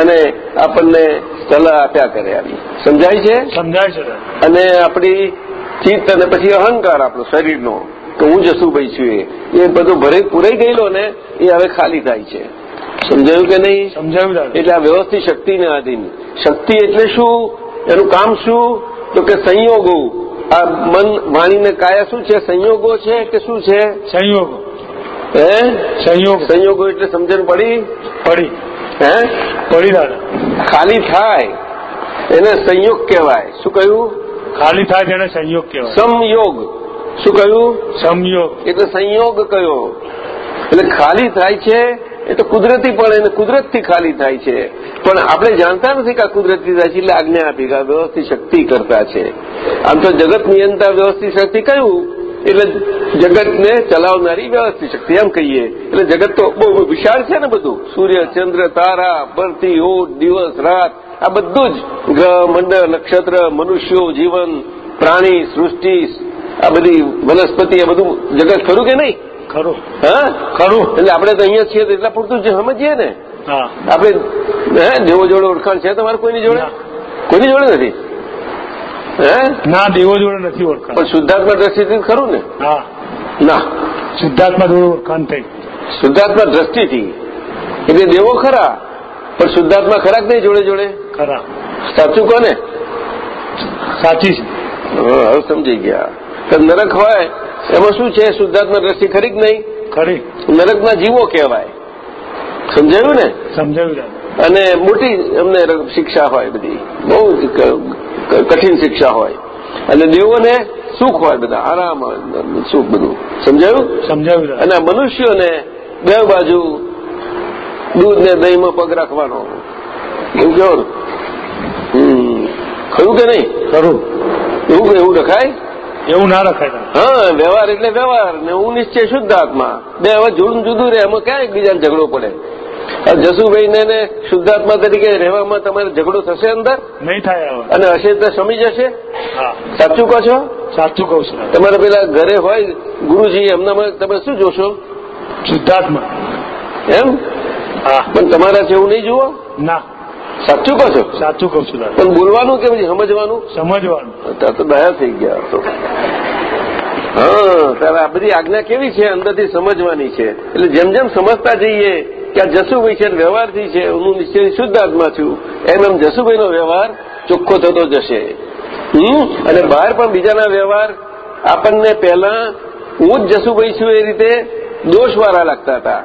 અને આપણને સલાહ આપ્યા કરે આવી સમજાય છે? સમજાય છે અને આપણી ચિત્ત અને પછી અહંકાર આપણો શરીરનો કે હું જસુભાઈ છું એ. એ બધો ભરે પૂરાઈ ગયેલો ને એ હવે ખાલી થાય છે. સમજાયું કે નહીં? સમજાવ્યું એટલે આ વ્યવસ્થિત શક્તિને આધીન. શક્તિ એટલે શું? એનું કામ શું? તો કે સંયોગો. આ મન વાણીને કાયા શું છે? સંયોગો છે કે શું છે? સંયોગ. હે? સંયોગ. સંયોગો એટલે સમજણ પડી? પડી. હે? પડી દાદા. ખાલી થાય. એને સંયોગ કહેવાય. શું કહ્યું? ખાલી થાય તેને સંયોગ કહેવાય. સંયોગ શું કહ્યું? સંયોગ એટલે સંયોગ કયો? એટલે ખાલી થાય છે એ તો કુદરતી પણ એને કુદરતથી ખાલી થાય છે. પણ આપણે જાણતા નથી કે આ કુદરતી થાય છે એટલે આજ્ઞા આપી કે વ્યવસ્થિત શક્તિ કરતા છે. આમ તો જગત નિયંતા વ્યવસ્થિત શક્તિ કયું? એટલે જગતને ચલાવનારી વ્યવસ્થિત શક્તિ, એમ કહીએ. એટલે જગત તો બહુ વિશાળ છે ને બધું. સૂર્ય, ચંદ્ર, તારા, ભરતી ઓટ દિવસ, રાત, આ બધું જ ગ્રહ, મંડળ, નક્ષત્ર, મનુષ્યો, જીવન, પ્રાણી, સૃષ્ટિ, આ બધી વનસ્પતિ, આ બધું જગત ખરું કે નહીં? ખરું. હા? ખરું. એટલે આપણે તો અહીંયા છીએ એટલા પૂરતું જ સમજીએ ને? હા. આપણે હે દેવો જોડે ઓળખાણ છે તમારે કોઈની જોડે? કોઈની જોડે નથી? હે? ના દેવો જોડે નથી ઓળખાણ. પણ શુદ્ધાત્મા દ્રષ્ટિથી ખરું ને? હા. ના. શુદ્ધાત્મા જોડે ઓળખાણ થઈ. શુદ્ધાત્મા દ્રષ્ટિથી. એટલે દેવો ખરા પણ શુદ્ધાત્મા ખરા નહીં જોડે જોડે? ખરા. સાચું કોને? સાચી છે. હવે સમજી ગયા. નરક હોય એમાં શું છે? શુદ્ધાત્મા દ્રષ્ટિ ખરી જ નહીં? ખરી. નરકના જીવો કહેવાય. સમજાયું ને? સમજાયું અને મોટી એમને શિક્ષા હોય બધી. બહુ કઠિન શિક્ષા હોય. અને દેવોને સુખ હોય બધા. આરામ સુખ બધું. સમજાયું? સમજાયું અને મનુષ્યોને બે બાજુ દૂધ ને દહીંમાં પગ રાખવાનો. એવું કેવો ખરું કે નહીં? ખરું. એવું એવું રખાય? એવું ના રખાય હા વ્યવહાર એટલે વ્યવહાર ને હું નિશ્ચય શુદ્ધ આત્મા. બે હવે જુદું જુદું રહે એમાં ક્યાં એકબીજાને ઝઘડો પડે? જસુભાઈ ને શુદ્ધાત્મા તરીકે રહેવામાં તમારે ઝઘડો થશે અંદર? નહીં થાય અને હશે તો સમી જશે? હા. સાચું કહો છો? સાચું કહું છું. તમારે પેલા ઘરે હોય ગુરુજી એમનામાં તમે શું જોશો? શુદ્ધાત્મા. એમ? હા. પણ તમારા જેવું નહીં જુઓ? ના. સાચું કહો છો? સાચું કહું છું પણ બોલવાનું કે પછી સમજવાનું? સમજવાનું. ત્યાં તો દયા થઈ ગયા તો. હા ત્યારે આ બધી આજ્ઞા કેવી છે? અંદરથી સમજવાની છે. એટલે જેમ જેમ સમજતા જઈએ કે આ જસુભાઈ છે વ્યવહારથી છે હું નિશ્ચય શુદ્ધ આત્મા છું. એમ એમ જસુભાઈનો વ્યવહાર ચોખ્ખો થતો જશે. હમ? અને બહાર પણ બીજાના વ્યવહાર આપણને પહેલા હું જ જસુભાઈ છું એ રીતે દોષવાળા લાગતા હતા.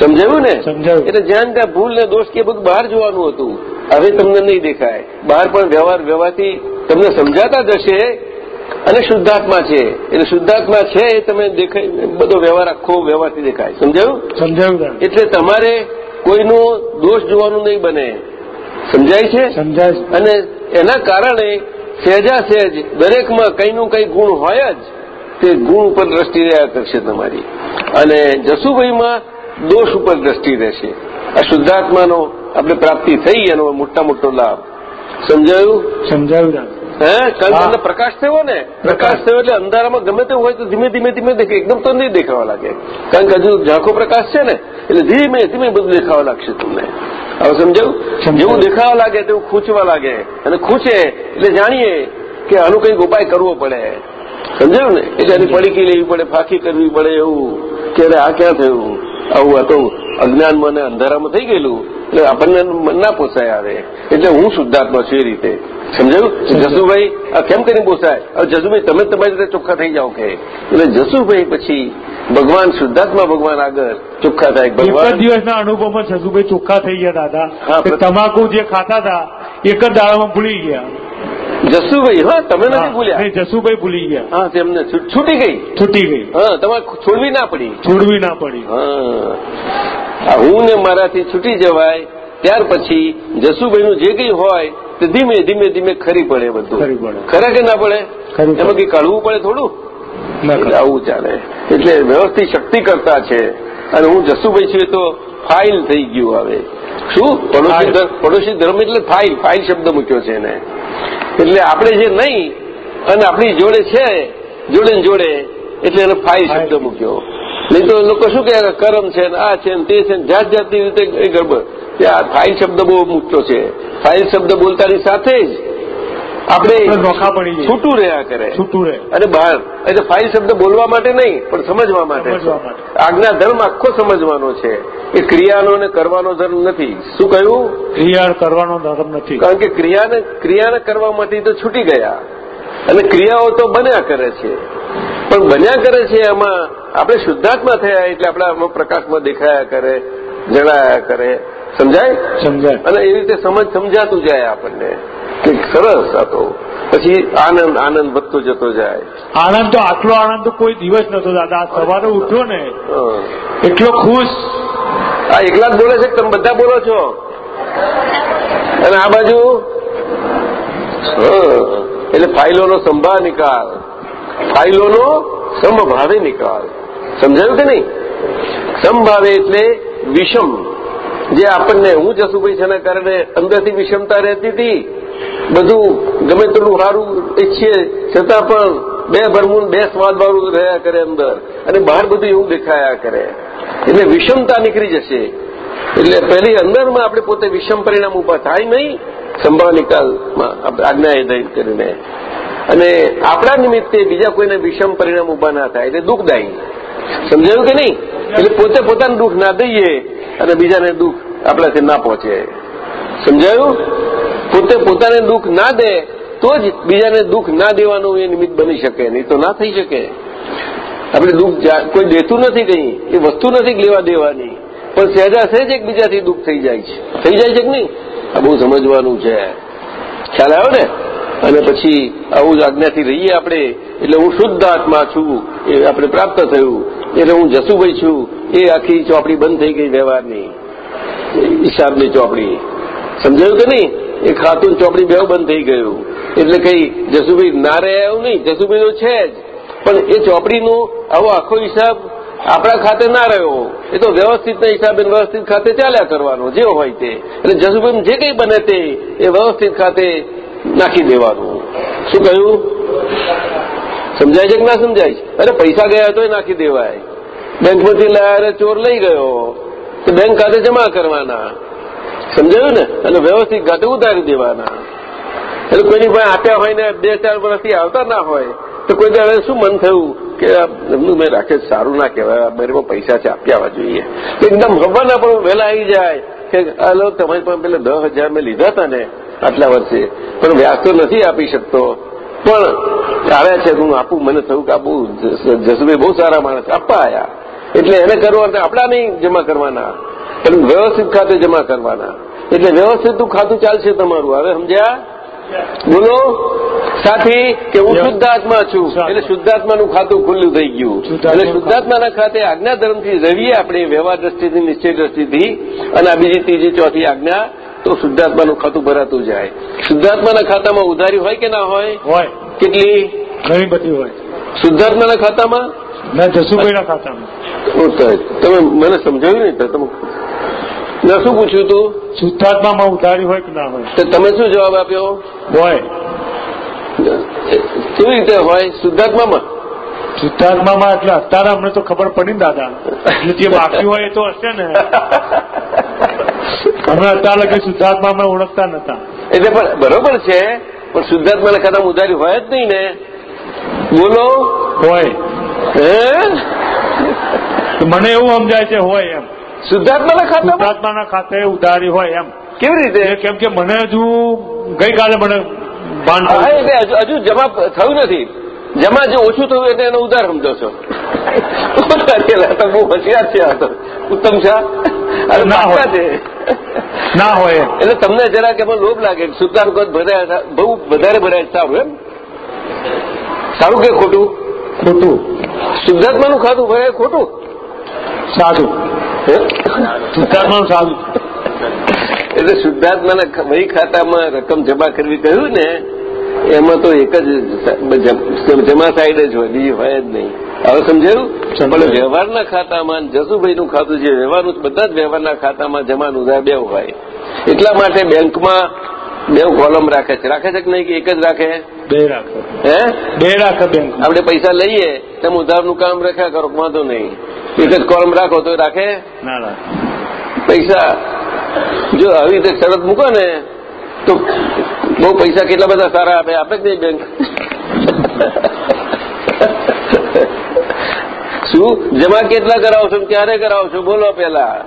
સમજાયું ને? એટલે જ્યાં ત્યાં ભૂલ ને દોષ કે બધું બહાર જોવાનું હતું. હવે તમને નહીં દેખાય. બહાર પણ વ્યવહાર વ્યવહારથી તમને સમજાતા જશે અને શુદ્ધાત્મા છે. એટલે શુદ્ધાત્મા છે એ તમે દેખાય બધો વ્યવહાર આખો વ્યવહારથી દેખાય. સમજાયું? સમજાવ્યું એટલે તમારે કોઈનો દોષ જોવાનું નહીં બને. સમજાય છે? સમજાય અને એના કારણે સહેજા સહેજ દરેકમાં કંઈનું કંઈ ગુણ હોય જ તે ગુણ ઉપર દ્રષ્ટિ રહ્યા કરશે તમારી. અને જસુભાઈમાં દોષ ઉપર દ્રષ્ટિ રહેશે. આ શુદ્ધાત્માનો આપણે પ્રાપ્તિ થઈ એનો મોટા મોટો લાભ. સમજાયું? સમજાયું હે? કારણ કે પ્રકાશ થયો ને? પ્રકાશ થયો એટલે અંધારામાં ગમે તેવું હોય તો ધીમે ધીમે ધીમે દેખે. એકદમ તો નહીં દેખાવા લાગે. કારણ કે હજુ ઝાંખો પ્રકાશ છે ને એટલે ધીમે ધીમે બધું દેખાવા લાગશે તમને. હવે સમજાયું? સમજાયું. જેવું દેખાવા લાગે તેવું ખૂંચવા લાગે. અને ખૂંચે એટલે જાણીએ કે આનું કંઈક ઉપાય કરવો પડે. સમજાયું ને? એટલે એની પડીકી લેવી પડે ફાંકી કરવી પડે એવું. કે આ ક્યાં થયું? આવું આ તો અજ્ઞાનમાં અને અંધારામાં થઈ ગયેલું. એટલે આપણને ના પોસાય આવે એટલે હું શુદ્ધાત્મા છું એ રીતે. સમજાયું? જસુભાઈ આ કેમ કરીને પોસાય? હવે જસુભાઈ તમે તમારી રીતે ચોખ્ખા થઈ જાઓ કે. એટલે જસુભાઈ પછી ભગવાન શુદ્ધાત્મા ભગવાન આગળ ચોખ્ખા થાય. ભગવાન દિવસના અનુભવમાં જસુભાઈ ચોખ્ખા થઈ ગયા દાદા. તમાકુ જે ખાતા હતા એક જ દાડામાં ભૂલી ગયા. જસુભાઈ હા તમે નથી ભૂલ્યા. નહીં, જસુભાઈ ભૂલી ગયા. હા તેમને છૂટી ગઈ. છૂટી ગઈ. હા તમારે છોડવી ના પડી. છોડવી ના પડી. હા. હું ને મારાથી છૂટી જવાય ત્યાર પછી જસુભાઈનું જે કંઈ હોય તે ધીમે ધીમે ધીમે ખરી પડે બધું. ખરી પડે. ખરા કે ના પડે? એમાં કઈ કાઢવું પડે થોડું. આવું ચાલે. એટલે વ્યવસ્થિત શક્તિ કરતા છે. અને હું જસુભાઈ છું એ તો ફાઇલ થઈ ગયું હવે. શું? પડોશી ધર્મ- પડોશી ધર્મ એટલે ફાઇલ. ફાઇલ શબ્દ મૂક્યો છે એને. એટલે આપણે જે નહીં અને આપણી જોડે છે જોડે ને જોડે એટલે એને ફાઇલ. શબ્દ મૂક્યો. નહીં તો લોકો શું કહે કે કરમ છે ને આ છે ને તે છે ને જાત જાતની રીતે આ ફાઇલ શબ્દ બહુ મૂકતો છે. ફાઇલ શબ્દ બોલતાની સાથે જ આપણે. છૂટું રહ્યા કરે. છૂટું રહે. અને બહાર એટલે ફાઇલ શબ્દ બોલવા માટે નહીં પણ સમજવા માટે માટે. આજ્ઞા ધર્મ આખો સમજવાનો છે એ ક્રિયાનો અને કરવાનો ધર્મ નથી. શું કહ્યું? ક્રિયા કરવાનો ધર્મ નથી. કારણ કે ક્રિયાને ક્રિયાને કરવામાંથી તો છૂટી ગયા. અને ક્રિયાઓ તો બન્યા કરે છે. પણ બન્યા કરે છે એમાં આપણે શુદ્ધાત્મા થયા એટલે આપણા પ્રકાશમાં દેખાયા કરે જણાયા કરે. સમજાય? સમજાય. અને એ રીતે સમજ સમજાતું જાય આપણને. કે સરસ આ તો. પછી આનંદ આનંદ વધતો જતો જાય. આનંદ તો આટલો આનંદ તો કોઈ દિવસ નતો દાદા. સવારે ઉઠ્યો ને એટલો ખુશ. આ એકલા જ બોલે છે કે તમે બધા બોલો છો? અને આ બાજુ? એટલે ફાઇલોનો સંભાળ નિકાલ. ફાઇલોનો સમભાવે નિકાલ. સમજાયું કે નહીં? સમભાવે એટલે વિષમ. જે આપણને હું જસુભાઈ છે એના કારણે અંદરથી વિષમતા રહેતી હતી, બધું ગમે તેટલું સારું ઈચ્છીએ, છતાં પણ બે ભરમૂન, બે સ્વાદવાળું રહ્યા કરે અંદર. અને બહાર બધું એવું દેખાયા કરે. એટલે વિષમતા નીકળી જશે. એટલે પહેલી અંદરમાં આપણે પોતે વિષમ પરિણામ ઊભા થાય નહીં સંભાવ નિકાલમાં આજ્ઞા એ કરીને. અને આપણા નિમિત્તે બીજા કોઈને વિષમ પરિણામ ઊભા ના થાય, એટલે દુઃખદાયી. સમજાયું કે નહીં? એટલે પોતે પોતાનું દુઃખ ના દઈએ અને બીજાને દુઃખ આપણાથી ના પહોંચે. સમજાયું? પોતે પોતાને દુઃખ ના દે, તો જ બીજાને દુઃખ ના દેવાનું એ નિમિત્ત બની શકે. નહીં તો ના થઈ શકે. આપણે દુઃખ કોઈ દેતું નથી કંઈ. એ વસ્તુ નથી લેવા દેવાની. પણ સહેજા સહેજ એકબીજાથી દુઃખ થઈ જાય છે. થઈ જાય છે કે નહીં? આ બહુ સમજવાનું છે. ખ્યાલ આવ્યો ને? અને પછી આવું જ આજ્ઞાથી રહીએ આપણે. એટલે હું શુદ્ધ આત્મા છું, એ આપણે પ્રાપ્ત થયું. એટલે હું જસુભાઈ છું, એ આખી ચોપડી બંધ થઈ ગઈ વ્યવહારની. હિસાબની ચોપડી. સમજાયું કે નહીં? એ ખાતું ચોપડી બેવ બંધ થઈ ગયું. એટલે કઈ જસુભાઈ ના રહે એવું નહીં જસુભાઈ તો છે જ. પણ એ ચોપડીનો આવો આખો હિસાબ આપણા ખાતે ના રહ્યો. એ તો વ્યવસ્થિતના હિસાબે વ્યવસ્થિત ખાતે ચાલ્યા કરવાનો, જે હોય તે. એટલે જસુભાઈ જે કંઈ બને તે, એ વ્યવસ્થિત ખાતે નાખી દેવાનું. શું કહ્યું? સમજાય છે કે ના સમજાય અરે પૈસા ગયા તોય નાખી દેવાય. બેંકમાંથી લાયા ચોર લઈ ગયો. તો બેંક ખાતે જમા કરવાના. સમજાયું ને? અને વ્યવસ્થિત ખાતે ઉતારી દેવાના. એટલે કોઈની પાસે આપ્યા હોય ને, બે ચાર વર્ષથી આવતા ના હોય, તો કોઈ હવે શું મન થયું કે એમનું મેં રાખે સારું ના કહેવાય મારી પૈસા છે, આપી આવવા જોઈએ. એકદમ એકદમ હવાના પણ વહેલા આવી જાય કે, હાલો, તમારી પાસે પેલા દસ હજાર મેં લીધા હતા ને આટલા વર્ષે. પણ વ્યાસ તો નથી આપી શકતો. પણ આવ્યા છે હું આપું મને થયું કે આ બહુ જ- બહુ સારા માણસ આપવા આવ્યા એટલે એને કરવા આપણા નહીં જમા કરવાના. પણ વ્યવસ્થિત ખાતે જમા કરવાના. એટલે વ્યવસ્થિત ખાતું ચાલશે તમારું. હવે સમજ્યા? બોલો? સાથી કે હું શુદ્ધાત્મા છું. એટલે શુદ્ધાત્માનું ખાતું ખુલ્લું થઈ ગયું. એટલે શુદ્ધાત્માના ખાતે આજ્ઞા ધર્મથી રહીએ આપણે વ્યવહાર દ્રષ્ટિથી નિશ્ચય દ્રષ્ટિથી અને આ બીજી ત્રીજી ચોથી આજ્ઞા તો શુદ્ધાત્માનું ખાતું ભરાતું જાય. શુદ્ધાત્માના ખાતામાં ઉધારી હોય કે ના હોય? હોય. કેટલી? ઘણી બધી હોય. શુદ્ધાત્માના ખાતામાં? ના જસુભાઈના ખાતામાં. તમે મને સમજાવ્યું નહીં તમે ના શું પૂછ્યું તું? શુદ્ધાત્મામાં ઉધારી હોય કે ના હોય? તો તમે શું જવાબ આપ્યો? હોય. કેવી રીતે હોય? શુદ્ધાત્મામાં? શુદ્ધાત્મામાં એટલે અત્યારે અમને તો ખબર પડી ને દાદા. જે બાકી હોય એ તો હશે ને. અમે અત્યારે લગી શુદ્ધાત્મામાં ઓળખતા નતા. એટલે પણ બરોબર છે પણ શુદ્ધાત્માના કદમ ઉધારી હોય જ નહીં ને. બોલો. હોય. મને એવું સમજાય છે હોય એમ. શુદ્ધાત્માના ખાતામાં? શુદ્ધાત્માના ખાતે ઉધારી હોય એમ. કેવી રીતે? કેમ કે મને હજુ ગઈકાલે મને ભાન હજુ જમા થયું નથી. જમા જે ઓછું થયું એટલે એનો ઉધાર સમજો છો. બહુ હોશિયાર છે આ તો ઉત્તમ શાહ ના હોય. છે. ના હોય. એટલે તમને જરાક એમાં લોભ લાગે કે શુદ્ધાત્મક ભર્યા બહુ વધારે ભરાય સારું એમ? સારું કે ખોટું? ખોટું. શુદ્ધાત્માનું ખાતું ભરાય ખોટું? સારું. હે? શુદ્ધાત્માનું સાદું એટલે શુદ્ધાત્માના વહી ખાતામાં રકમ જમા કરવી કહ્યું ને એમાં તો એક જ જમા સાઈડ જ હોય બીજી હોય જ નહીં. હવે સમજાયું. પણ વ્યવહારના ખાતામાં જસુભાઈનું ખાતું જે વ્યવહારનું બધા જ વ્યવહારના ખાતામાં જમા ઉધાર બે હોય. એટલા માટે બેંકમાં બે કોલમ રાખે છે. રાખે છે કે નહીં? કે એક જ રાખે? બે રાખે. હે? બે રાખે બેંક. આપણે પૈસા લઈએ તેમ ઉધારનું કામ રાખ્યા કરો વાંધો નહીં. એક જ કોલમ રાખો તો રાખે? ના પૈસા જો આવી રીતે શરત મૂકો ને તો બહુ પૈસા કેટલા બધા સારા આપે? આપે જ નહીં બેંક શું? જમા કેટલા કરાવશો ને ક્યારે કરાવશો બોલો પેલા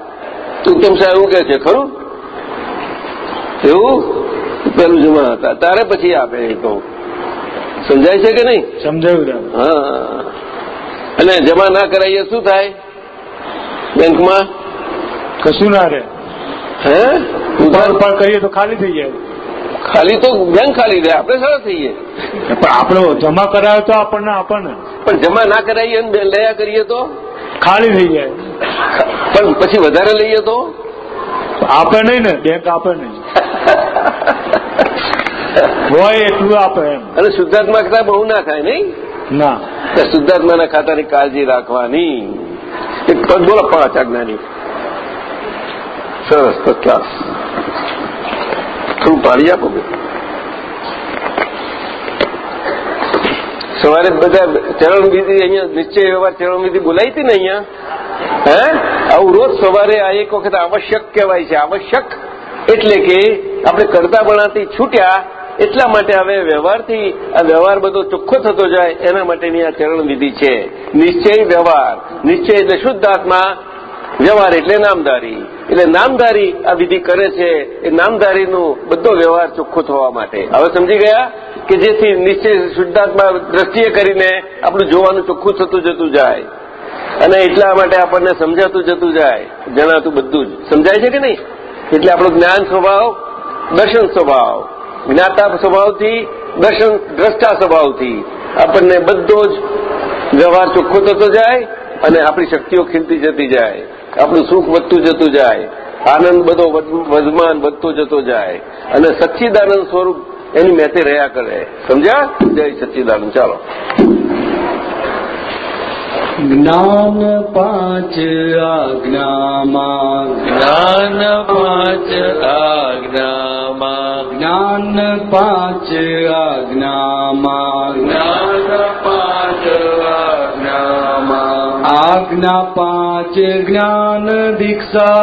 ઉત્તમ સાહેબ એવું કે છે? ખરું? એવું? પેલું જમા હતા. તારે પછી આપે એ તો. સમજાય છે કે નહીં? સમજાયું દાદા હા. અને જમા ના કરાવીએ શું થાય? બેંકમાં? કશું ના રહે. હે? ઉધાર ઉપાડ કરીએ તો ખાલી થઈ જાય. ખાલી તો બેંક ખાલી રહે. આપણે સારા થઈએ. પણ આપણે જમા કરાયો તો આપણને આપણને પણ જમા ના કરાવીએ ને બે- લયા કરીએ તો? ખાલી થઈ જાય. પણ પછી વધારે લઈએ તો? આપે નહીં ને બેંક આપે નહીં. હોય એટલું આપે એમ. અને શુદ્ધાત્મા ખાતા બહુ ના થાય નહીં? ના. તો શુદ્ધાત્માના ખાતાની કાળજી રાખવાની. એક પદ બોલો પાંચ આજ્ઞાની સરસ ક્લાસ થોડું પાડી આપો. સવારે બધા ચરણ વિધિ અહીંયા નિશ્ચય વ્યવહાર ચરણ વિધિ બોલાવી હતી ને અહીંયા? હે? રોજ સવારે આ એક વખત આવશ્યક કહેવાય છે, આવશ્યક. એટલે કે આપણે કરતા બણાથી છૂટ્યા, એટલા માટે હવે વ્યવહારથી આ વ્યવહાર બધો ચોખ્ખો થતો જાય, એના માટેની આ ચરણ વિધિ છે. નિશ્ચય વ્યવહાર. નિશ્ચય એટલે શુદ્ધ આત્મા વ્યવહાર એટલે નામધારી એટલે નામધારી આ વિધિ કરે છે એ નામધારીનું બધો વ્યવહાર ચોખ્ખો થવા માટે. હવે સમજી ગયા કે જેથી નિશ્ચય શુદ્ધાત્મા દ્રષ્ટિએ કરીને આપણું જોવાનું ચોખ્ખું થતું જતું જાય. અને એટલા માટે આપણને સમજાતું જતું જાય. જણાતું બધું જ. સમજાય છે કે નહીં? એટલે આપણો જ્ઞાન સ્વભાવ, દર્શન સ્વભાવ. જ્ઞાતા સ્વભાવથી, દર્શન દ્રષ્ટા સ્વભાવથી આપણને બધો જ વ્યવહાર ચોખ્ખો થતો જાય અને આપણી શક્તિઓ ખીલતી જતી જાય. આપણું સુખ વધતું જતું જાય આનંદ બધો વધમાન વધતો જતો જાય અને સચ્ચિદાનંદ સ્વરૂપ એની મેતે રહ્યા કરે. સમજ્યા? જય સચ્ચિદાનંદ. ચાલો. જ્ઞાન પાંચ આજ્ઞામાં. જ્ઞાન પાંચ આજ્ઞામાં. જ્ઞાન પાંચ આજ્ઞામાં. જ્ઞાન પાંચ આજ્ઞા પાંચ જ્ઞાન દીક્ષા.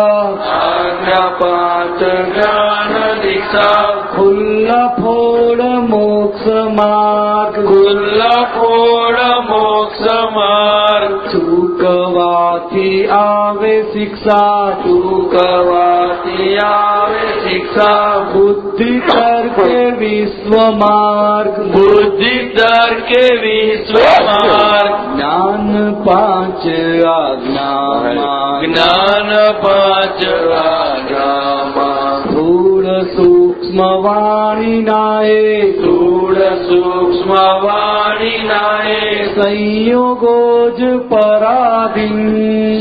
આજ્ઞા પાંચ જ્ઞાન દીક્ષા. ખુલ્લા ફોડ મોક્ષ માર્ગ. ખુલ્લા ફોડ મોક્ષ માર્ગ. ચૂકવાથી આવે શિક્ષા ચૂકવાથી આવે શિક્ષા. બુદ્ધિ તર્કે વિશ્વ માર્ગ. બુદ્ધિ તર્કે વિશ્વ માર્ગ. જ્ઞાન પાંચ આજ્ઞામાં. જ્ઞાન પાંચ આજ્ઞામાં. સ્થૂળ સૂક્ષ્મ વાણી નાય સ્થૂળ સૂક્ષ્મ વાણી નાય સંયોગો જ પરાધીન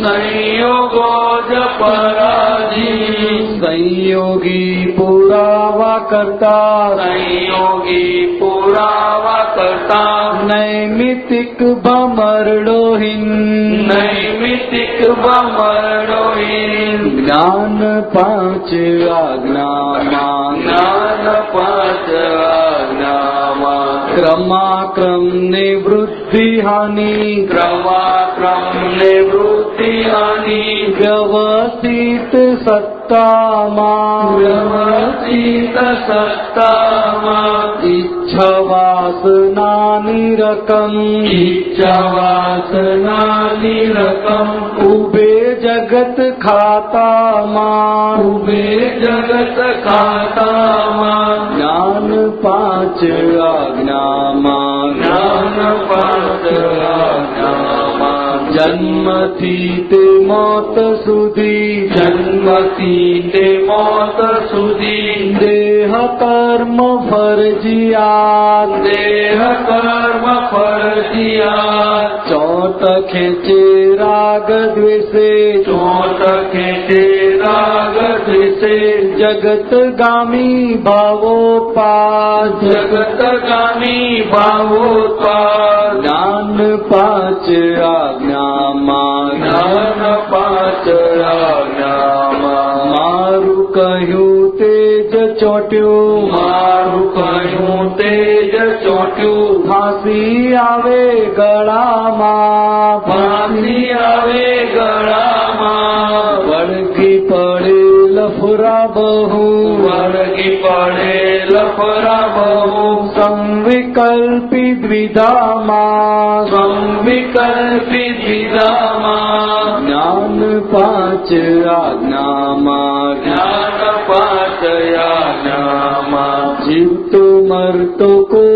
સંયોગો જ પરાધી સંયોગી પુરાવા કરતા સંયોગી પુરાવા કરતા નૈમિતિક ભમરડોહીન નૈમિતિક બમરડોહીન ક્રમાક્રમ ને વૃદ્ધિ હાનિ ક્રમાક્રમ ને વૃત્તિ હાનિ વ્યવસ્થિત સત્તામાં ચિત સત્તામાં ઈચ્છવાસનાની રકમ ઈચ્છા વાસનાની રકમ ઉભે જગત ખાતામાં ઉભે જગત ખાતામાં જ્ઞાન પાંચ આજ્ઞામાં જ્ઞાન પાંચ આજ્ઞામાં જન્મથી તે મોત સુધી જન્મથી તે મોત સુધી દેહ કર્મ ફરજિયાત દેહ કર્મ ફરજિયાત ચોટ ખેંચે રાગ દ્વેષે ચોટ રાગ દ્વેષે જગત ગામી ભાવો પાસ જગતગામી ભાવોત્પાદ જ્ઞાન પાંચ આજ્ઞામાં. જ્ઞાન પાંચ આજ્ઞામાં. મારું કહ્યું તેજ ચોટ્યું. મારું કહ્યું તેજ ચોટ્યું. ફાંસી આવે ગળામાં. ફાંસી આવે ગળામાં. બહુ વર્ગી પડે લફરા બહુ સંવિકલ્પી દ્વિધામાં સંવિકલ્પી દ્વિધામાં જ્ઞાન પાંચ આજ્ઞામાં જ્ઞાન પાંચ આજ્ઞામાં જીવતો મરતો કોઈ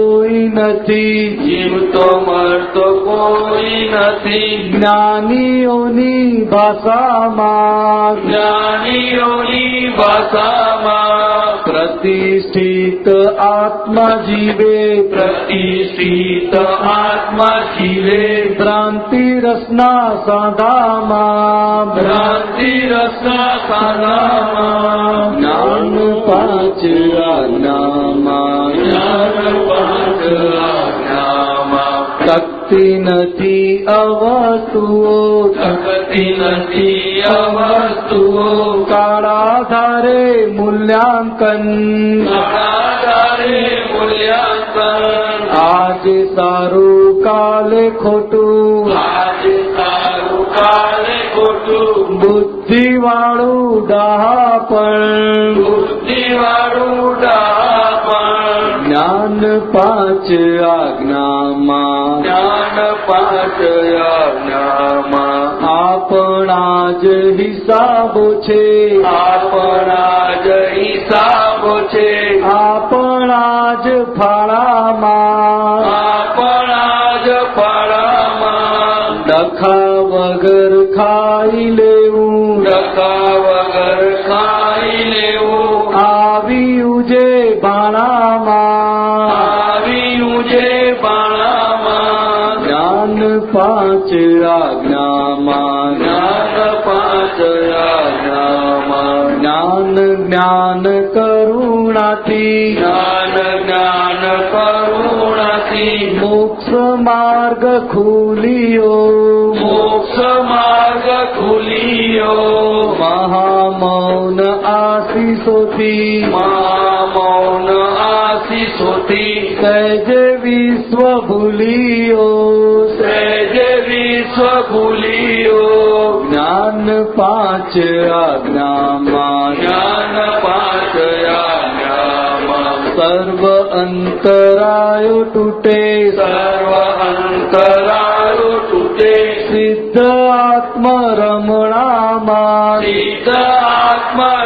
નથી જીવતો મળતો કોઈ નથી. જ્ઞાનીઓની ભાષામાં જ્ઞાનીઓની ભાષામાં પ્રતિષ્ઠિત આત્મા જીવે. પ્રતિષ્ઠિત આત્મા જીવે. ભ્રાંતિ રસના સાધામાં. ભ્રાંતિ રસના સાધામાં. જ્ઞાન પાંચ આજ્ઞામાં જ્ઞાન શક્તિ નથી અવસ્તુઓ શક્તિ નથી અવસ્તુઓ કાળાધારે મૂલ્યાંકન કાળાધારે મૂલ્યાંકન આજે સારું કાલે ખોટું આજે સારું કાલે ખોટું બુદ્ધિવાળું ડાહા પણ બુદ્ધિવાળું ડાપણ જ્ઞાન પાંચ આજ્ઞામાં જ્ઞાન પાંચ આજ્ઞામાં આપણા જ હિસાબ છે આપણા જ હિસાબ છે આપણા જ ફાળામાં આપણા જ ફળામાં ડખા વગર ખાઈ પાંચ ज्ञान જ્ઞાન પાંચ આજ્ઞામાં જ્ઞાન જ્ઞાન કરુણાથી જ્ઞાન જ્ઞાન કરુણાથી મોક્ષ માર્ગ ખુલ્યો મોક્ષ માર્ગ ખુલ્યો મહામૌન આશીષોથી મૌન આશીષોથી ભૂલિયો જ્ઞાન પાંચ આજ્ઞામાં. જ્ઞાન પાંચ આજ્ઞામાં. સર્વ અંતરાયો તૂટે. સર્વ અંતરાયો તૂટે. સિદ્ધ આત્મ રમણામાં સિદ્ધ આત્મા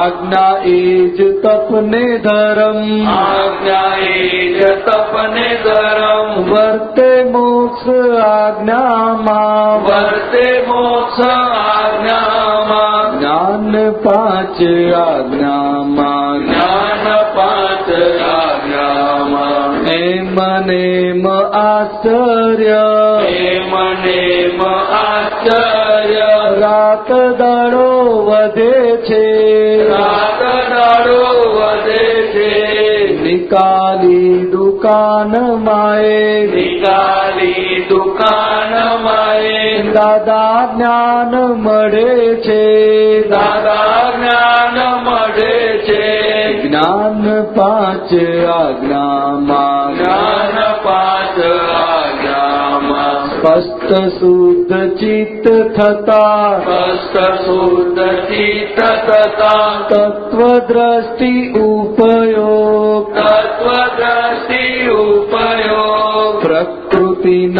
આજ્ઞા એ જ તપને ધરમ. આજ્ઞા એ જ તપને ધરમ. વર્તે આજ્ઞામાં વર્તે મોક્ષ આજ્ઞામાં જ્ઞાન પાંચ આજ્ઞામાં જ્ઞાન પાંચ આજ્ઞામાં એમ નેમ આશ્ચર્ય એ મને આશ્ચર્ય રાત દાડો વધે છે રાત દાડો વધે છે નિકાલી દુકાન માએ નિકાલી દુકાન માએ દાદા જ્ઞાન મળે છે. દાદા જ્ઞાન મળે છે. જ્ઞાન પાંચ આજ્ઞામાં. જ્ઞાન પાંચ આજ્ઞામાં. સ્પષ્ટ શુદ્ધ ચિત્ત થતા. સ્પષ્ટ શુદ્ધ ચિત્ત થતા. તત્વદ્રષ્ટિ ઉપયોગ. તત્વદ્રષ્ટિ ઉપયોગ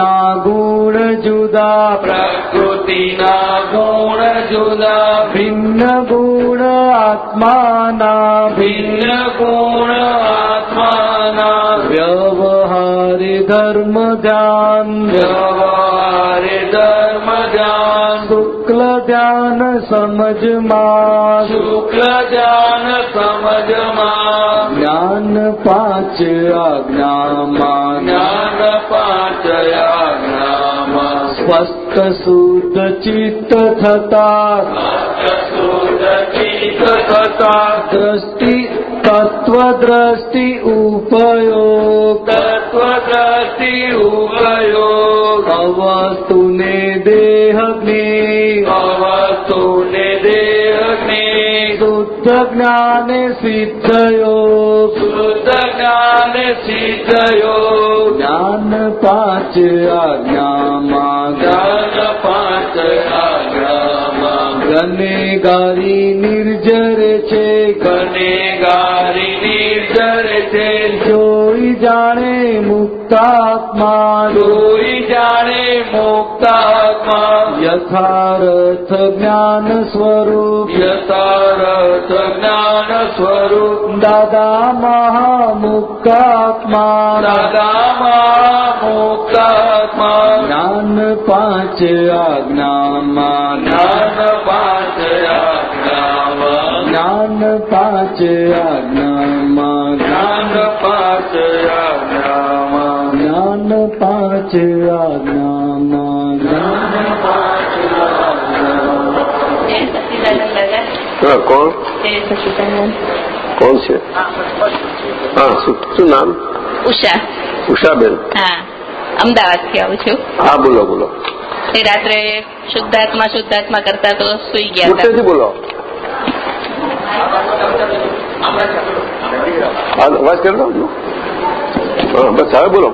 પ્રકૃતિના ગુણ જુદા પ્રકૃતિના ગુણ જુદા. ભિન્ન ગુણ આત્માના ભિન્ન ગુણ આત્માના. વ્યવહારે ધર્મ ધ્યાન વ્યવહારે ધર્મ ધ્યાન. શુક્લ ધ્યાન સમજમાં શુક્લ ધ્યાન સમજમાં. જ્ઞાન પાંચ આજ્ઞામાં. જ્ઞાન સ્વસ્થ શુદ્ધ ચિત્ત થતા દ્રષ્ટિ તત્વ દ્રષ્ટિ ઉપયોગ તત્વદ્રષ્ટિ ઉપયોગ અવસ્તુને દેહને અવસ્તુને દેહને શુદ્ધ જ્ઞાને સિદ્ધયોગ શુદ્ધ જ્ઞાન પાંચ આજ્ઞામાં. જ્ઞાન પાંચ આજ્ઞામાં. ગનેગારી નિર્જર છે. ગનેગારી નિર્જર છે. જોઈ જાણે મુક્તાત્મા જોઈ જાણે મુક્તાત્મા. યથાર્થ જ્ઞાન સ્વરૂપ. યથારથ જ્ઞાન સ્વરૂપ. દાદા મહામુક્તાત્મા. દાદામાં મુક્તાત્મા જ્ઞાન પાંચ આજ્ઞામાં. જ્ઞાન પાંચ આજ્ઞામાં. જ્ઞાન પાંચ આજ્ઞામાં. પાંચ આજ્ઞામાં જ્ઞાન પાંચ આજ્ઞામાં જય સચિદાનંદ દાદા હા કોણ કોણ છે હા શું નામ ઉષા ઉષાબેન હા અમદાવાદથી આવું છું। હા બોલો બોલો. એ રાત્રે શુદ્ધાત્મા શુદ્ધાત્મા કરતા તો સુઈ ગયા હતા. બોલો. અવાજ કરી બસ હવે બોલો.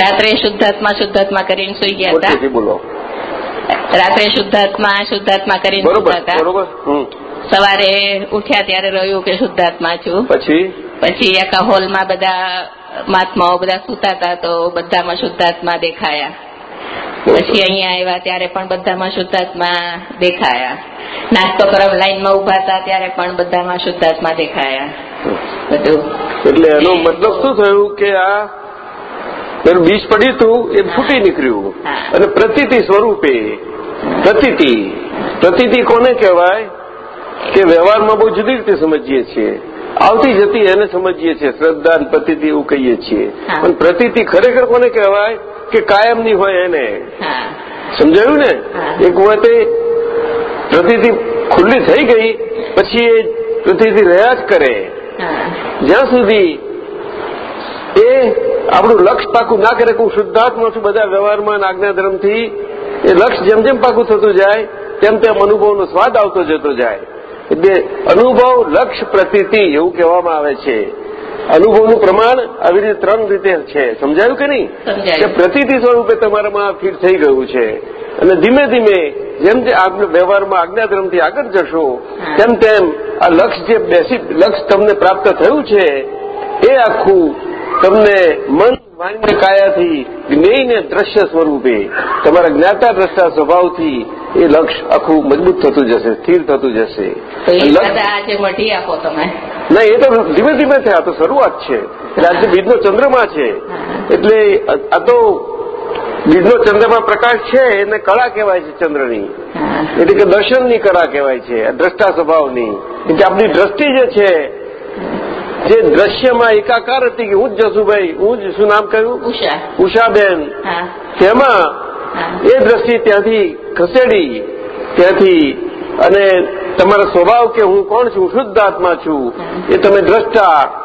રાત્રે શુદ્ધાત્મા શુદ્ધાત્મા કરીને સુઈ ગયા હતા. બોલો. રાત્રે શુદ્ધાત્મા શુદ્ધાત્મા કરીને હતા. સવારે ઉઠ્યા ત્યારે રહ્યું કે શુદ્ધાત્મા છું. પછી? પછી આખા હોલમાં બધા મહાત્માઓ બધા સુતા હતા તો બધામાં શુદ્ધાત્મા દેખાયા. પછી અહીંયા આવ્યા ત્યારે પણ બધામાં શુદ્ધાત્મા દેખાયા. નાસ્તો કરવા લાઈનમાં ઊભા હતા ત્યારે પણ બધામાં શુદ્ધાત્મા દેખાયા. બધું. એટલે એનો મતલબ શું થયું કે આ એનું બીજ પડ્યું હતું એ ફૂટી નીકળ્યું. અને પ્રતીતિ સ્વરૂપે પ્રતીતિ પ્રતીતિ કોને કહેવાય? કે વ્યવહારમાં બહુ જુદી રીતે સમજીએ છીએ. આવતી જતી એને સમજીએ છીએ શ્રદ્ધા પ્રતીતિ એવું કહીએ છીએ. પણ પ્રતીતિ ખરેખર કોને કહેવાય? કે કાયમની હોય એને. સમજાયું ને. એક વખતે પ્રતીતિ ખુલ્લી થઈ ગઈ પછી એ પ્રતીતિ રહ્યા જ કરે. જ્યાં સુધી એ આપણું લક્ષ પાકું ના કરે કે હું શુદ્ધાત્મા છું બધા વ્યવહારમાં આજ્ઞાધર્મથી એ લક્ષ જેમ જેમ પાકું થતું જાય તેમ તેમ અનુભવનો સ્વાદ આવતો જતો જાય. એટલે અનુભવ લક્ષ પ્રતીતિ એવું કહેવામાં આવે છે. અનુભવનું પ્રમાણ આવી રીતે ત્રણ રીતે છે. સમજાયું કે નહીં? કે પ્રતીતિ સ્વરૂપે તમારામાં ફિટ થઈ ગયું છે. અને ધીમે ધીમે જેમ જે વ્યવહારમાં આજ્ઞાધર્મથી આગળ જશો તેમ તેમ આ લક્ષ્ય જે બેસી લક્ષ્ય તમને પ્રાપ્ત થયું છે એ આખું તમને મન માન્ય કાયાથી જ્ઞેયને દ્રશ્ય સ્વરૂપે તમારા જ્ઞાતા દ્રષ્ટા સ્વભાવથી એ લક્ષ્ય આખું મજબૂત થતું જશે સ્થિર થતું જશે. ના એ તો ધીમે ધીમે છે આ તો શરૂઆત છે. એટલે આજે બીજનો ચંદ્રમા છે. એટલે આ તો બીજનો ચંદ્રમા પ્રકાશ છે એને કળા કહેવાય છે ચંદ્રની. એટલે કે દર્શનની કળા કહેવાય છે દ્રષ્ટા સ્વભાવની. એટલે આપણી દ્રષ્ટિ જે છે જે દ્રશ્યમાં એકાકાર હતી કે હું જ જસુભાઈ હું જ શું નામ કહ્યું? ઉષા. ઉષાબેન. તેમાં એ દ્રષ્ટિ ત્યાંથી ખસેડી ત્યાંથી અને તમારો સ્વભાવ કે હું કોણ છું શુદ્ધ આત્મા છું એ તમે દ્રષ્ટા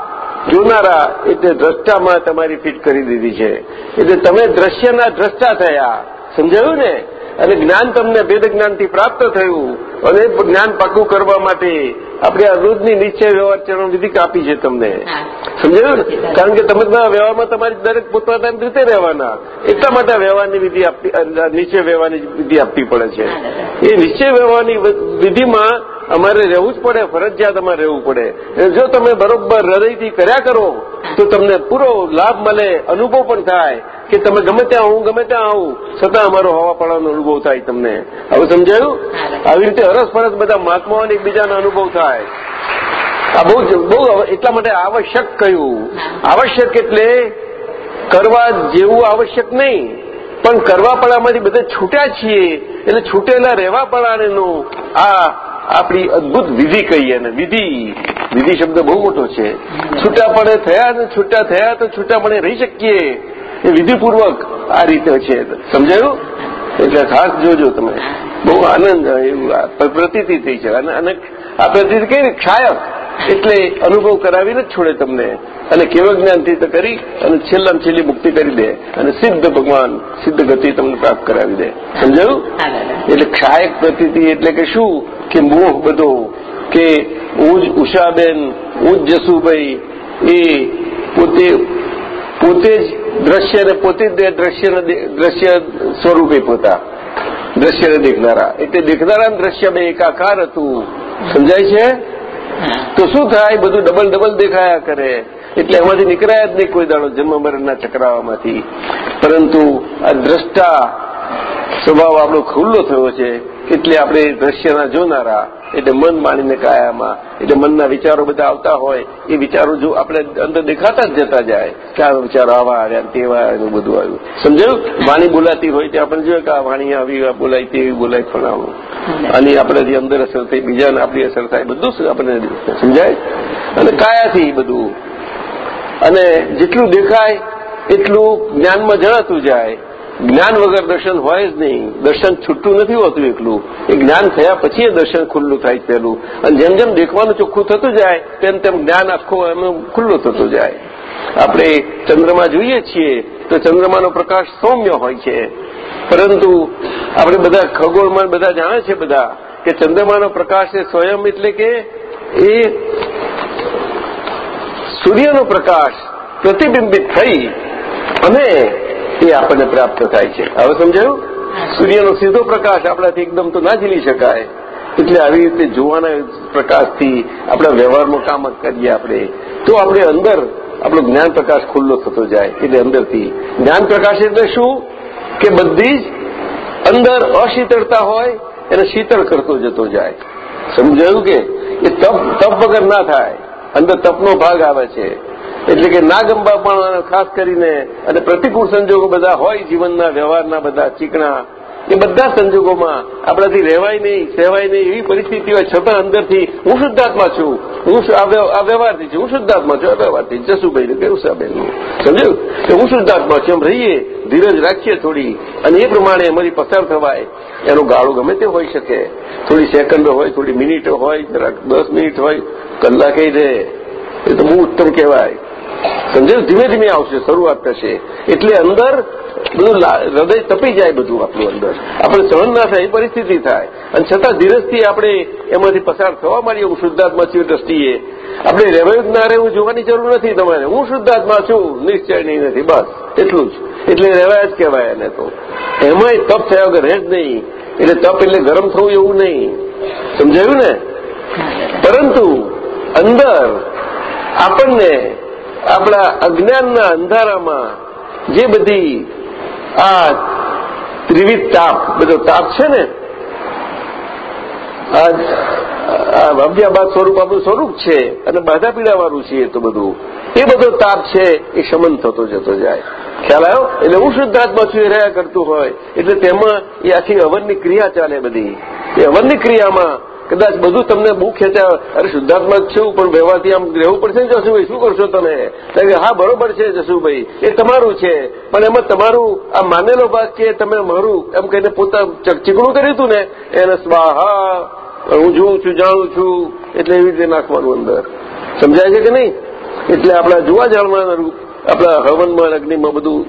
જોનારા એટલે દ્રષ્ટામાં તમારી ફિટ કરી દીધી છે. એટલે તમે દ્રશ્યના દ્રષ્ટા થયા. સમજાયું ને? અને જ્ઞાન તમને ભેદ જ્ઞાનથી પ્રાપ્ત થયું. અને જ્ઞાન પાકું કરવા માટે આપણે આ રોજની નિશ્ચય વ્યવહાર ચરણ વિધિ આપી છે તમને. સમજાયું ને? કારણ કે તમે વ્યવહારમાં તમારી દરેક પોતપોતાની રીતે રહેવાના. એટલા માટે વ્યવહારની વિધિ આપવી નિશ્ચય વ્યવહારની વિધિ આપવી પડે છે. એ નિશ્ચય વ્યવહારની વિધિમાં અમારે રહેવું જ પડે ફરજિયાત અમારે રહેવું પડે. જો તમે બરોબર હૃદયથી કર્યા કરો તો તમને પૂરો લાભ મળે અનુભવ પણ થાય કે તમે ગમે ત્યાં હું ગમે ત્યાં આવું. છતાં અમારો હવા પડવાનો અનુભવ થાય તમને. હવે સમજાયું? આવી રીતે હરસ ફરસ બધા મહાત્માઓને એકબીજાનો અનુભવ થાય. આ બહુ બહુ એટલા માટે આવશ્યક કહ્યું. આવશ્યક એટલે કરવા જેવું આવશ્યક નહીં. પણ કરવા પડામાંથી બધા છૂટ્યા છીએ. એટલે છૂટેલા રહેવા પડાનું આ આપણી અદભુત વિધિ કહીએ ને વિધિ વિધિ શબ્દ બહુ મોટો છે. છૂટાપણે થયા ને છૂટા થયા તો છૂટાપણે રહી શકીએ. એ વિધિપૂર્વક આ રીતે છે. સમજાયું? એટલે ખાસ જોજો તમે. બહુ આનંદ, એવું પ્રતીતિ થઈ છે. અને આ પ્રતીતિ કઈ ક્ષાયક. એટલે અનુભવ કરાવીને જ છોડે તમને. અને કેવળ જ્ઞાનથી તો કરી અને છેલ્લામાં છેલ્લી મુક્તિ કરી દે. અને સિદ્ધ ભગવાન સિદ્ધ ગતિ તમને પ્રાપ્ત કરાવી દે. સમજાયું? એટલે ક્ષાયક પ્રતિતિ એટલે કે શું? કે મોહ બધો. કે હું જ ઉષાબેન હું જ જસુભાઈ એ પોતે પોતે જ દ્રશ્યને પોતે જ દ્રશ્ય દ્રશ્ય સ્વરૂપે પોતા. દ્રશ્યને દેખનારા. એટલે દેખનારા દ્રશ્ય બે એકાકાર હતું. સમજાય છે? તો શું થાય? બધું ડબલ ડબલ દેખાયા કરે. એટલે એમાંથી નીકળાયા જ નહીં કોઈ દાડો જન્મ મરણના ચક્રાવામાંથી. પરંતુ આ દ્રષ્ટા સ્વભાવ આપણો ખુલ્લો થયો છે. એટલે આપણે દ્રશ્યના જોનારા એટલે મન માણીને કાયામાં એટલે મનના વિચારો બધા આવતા હોય, એ વિચારો જો આપણે અંદર દેખાતા જ જતા જાય, કે આ વિચારો આવા આવ્યા તેવા આવ્યા બધું આવ્યું. સમજાયું? વાણી બોલાતી હોય તે આપણે જોઈએ કે આ વાણી આવી બોલાય તેવી, બોલાય ફલાણું. અને આપણાથી અંદર અસર થઈ, બીજાને આપણી અસર થાય, બધું આપણને સમજાય? અને કાયાથી બધું. અને જેટલું દેખાય, એટલું જ્ઞાનમાં જણાતું જાય. જ્ઞાન વગર દર્શન હોય જ નહીં. દર્શન છૂટું નથી હોતું એકલું. એ જ્ઞાન થયા પછી દર્શન ખુલ્લું થાય પેલું અને જેમ જેમ દેખવાનું ચોખ્ખું થતું જાય, તેમ તેમ જ્ઞાન આખું એનું ખુલ્લું થતું જાય. આપણે ચંદ્રમા જોઈએ છીએ, તો ચંદ્રમાનો પ્રકાશ સૌમ્ય હોય છે. પરંતુ આપણે બધા ખગોળમાં બધા જાણે છે બધા કે ચંદ્રમાનો પ્રકાશ એ સ્વયં એટલે કે એ સૂર્યનો પ્રકાશ પ્રતિબિંબિત થઈ. અને એ આપણને પ્રાપ્ત થાય છે. હવે સમજાયું? સૂર્યનો સીધો પ્રકાશ આપણાથી એકદમ તો ના ઝીલી શકાય. એટલે આવી રીતે જોવાના પ્રકાશથી આપણા વ્યવહારમાં કામ કરીએ આપણે. તો આપણે અંદર આપણો જ્ઞાન પ્રકાશ ખુલ્લો થતો જાય. એટલે અંદરથી જ્ઞાન પ્રકાશ એટલે શું? કે બધી જ અંદર અશીતળતા હોય એને શીતળ કરતો જતો જાય. સમજાયું કે? એ તપ તપ વગર ના થાય. અંદર તપનો ભાગ આવે છે. એટલે કે ના ગમવા પણ ખાસ કરીને અને પ્રતિકૂળ સંજોગો બધા હોય જીવનના, વ્યવહારના બધા, ચીકણા, એ બધા સંજોગોમાં આપણાથી રહેવાય નહીં, સહેવાય નહીં એવી પરિસ્થિતિ હોય છતાં અંદરથી હું શુદ્ધાત્મા છું. હું વ્યવહારથી છું. હું શુદ્ધાત્મા છું. આ વ્યવહારથી. જસુભાઈ કેવું સાહેબનું સમજ્યું? કે હું શુદ્ધાત્મા છું. એમ રહીએ, ધીરજ રાખીએ થોડી. અને એ પ્રમાણે અમારી પસાર થવાય. એનો ગાળો ગમે તે હોઈ શકે. થોડી સેકન્ડો હોય, થોડી મિનિટો હોય, જરાક દસ મિનિટ હોય, કલાકે રહે. એ તો બહુ ઉત્તમ કહેવાય. સમજાયું ધીમે ધીમે આવશે શરૂઆત થશે. એટલે અંદર બધું હૃદય તપી જાય બધું આપણું અંદર. આપણે સહન ના થાય એ પરિસ્થિતિ થાય. અને છતાં ધીરજથી આપણે એમાંથી પસાર થવા માંડીએ હું શુદ્ધાત્મા છું દ્રષ્ટિએ. આપણે રહેવાયું ના રહેવું જોવાની જરૂર નથી તમારે. હું શુદ્ધાત્મા છું નિશ્ચય નહીં નથી બસ એટલું જ. એટલે રહેવાય જ કહેવાય એને તો. એમાંય તપ થયા વગર રહે જ નહીં. એટલે તપ એટલે ગરમ થવું એવું નહીં. સમજાયું ને? પરંતુ અંદર આપણને આપણા અજ્ઞાનના અંધારામાં જે બધી આ ત્રિવિધ તાપ, બધો તાપ છે ને આ સ્વરૂપ આપણું સ્વરૂપ છે અને બાધા પીડાવાળું છે એ તો બધું. એ બધો તાપ છે એ શમન થતો જતો જાય. ખ્યાલ આવ્યો? એટલે હું શુદ્ધાત્મા છું એ રહ્યા કરતું હોય. એટલે તેમાં એ આખી હવનની ક્રિયા ચાલે બધી. એ હવનની ક્રિયામાં કદાચ બધું તમને બહુ ખેંચા અરે શુદ્ધાત્મા છું, પણ વ્યવહારથી આમ રહેવું પડશે ને જશુભાઈ શું કરશો તમે? હા, બરોબર છે જશુભાઈ એ તમારું છે. પણ એમાં તમારું આ માનેલો ભાગ કે તમે મારું, એમ કહીને પોતા ચીકણું કર્યું હતું ને, એને સ્વાહા, હું જોઉં છું, જાણું છું, એટલે એવી રીતે નાખવાનું અંદર. સમજાય છે કે નહીં? એટલે આપણા જોવા જાણવાના રૂપ, આપણા હવનમાં અગ્નિમાં બધું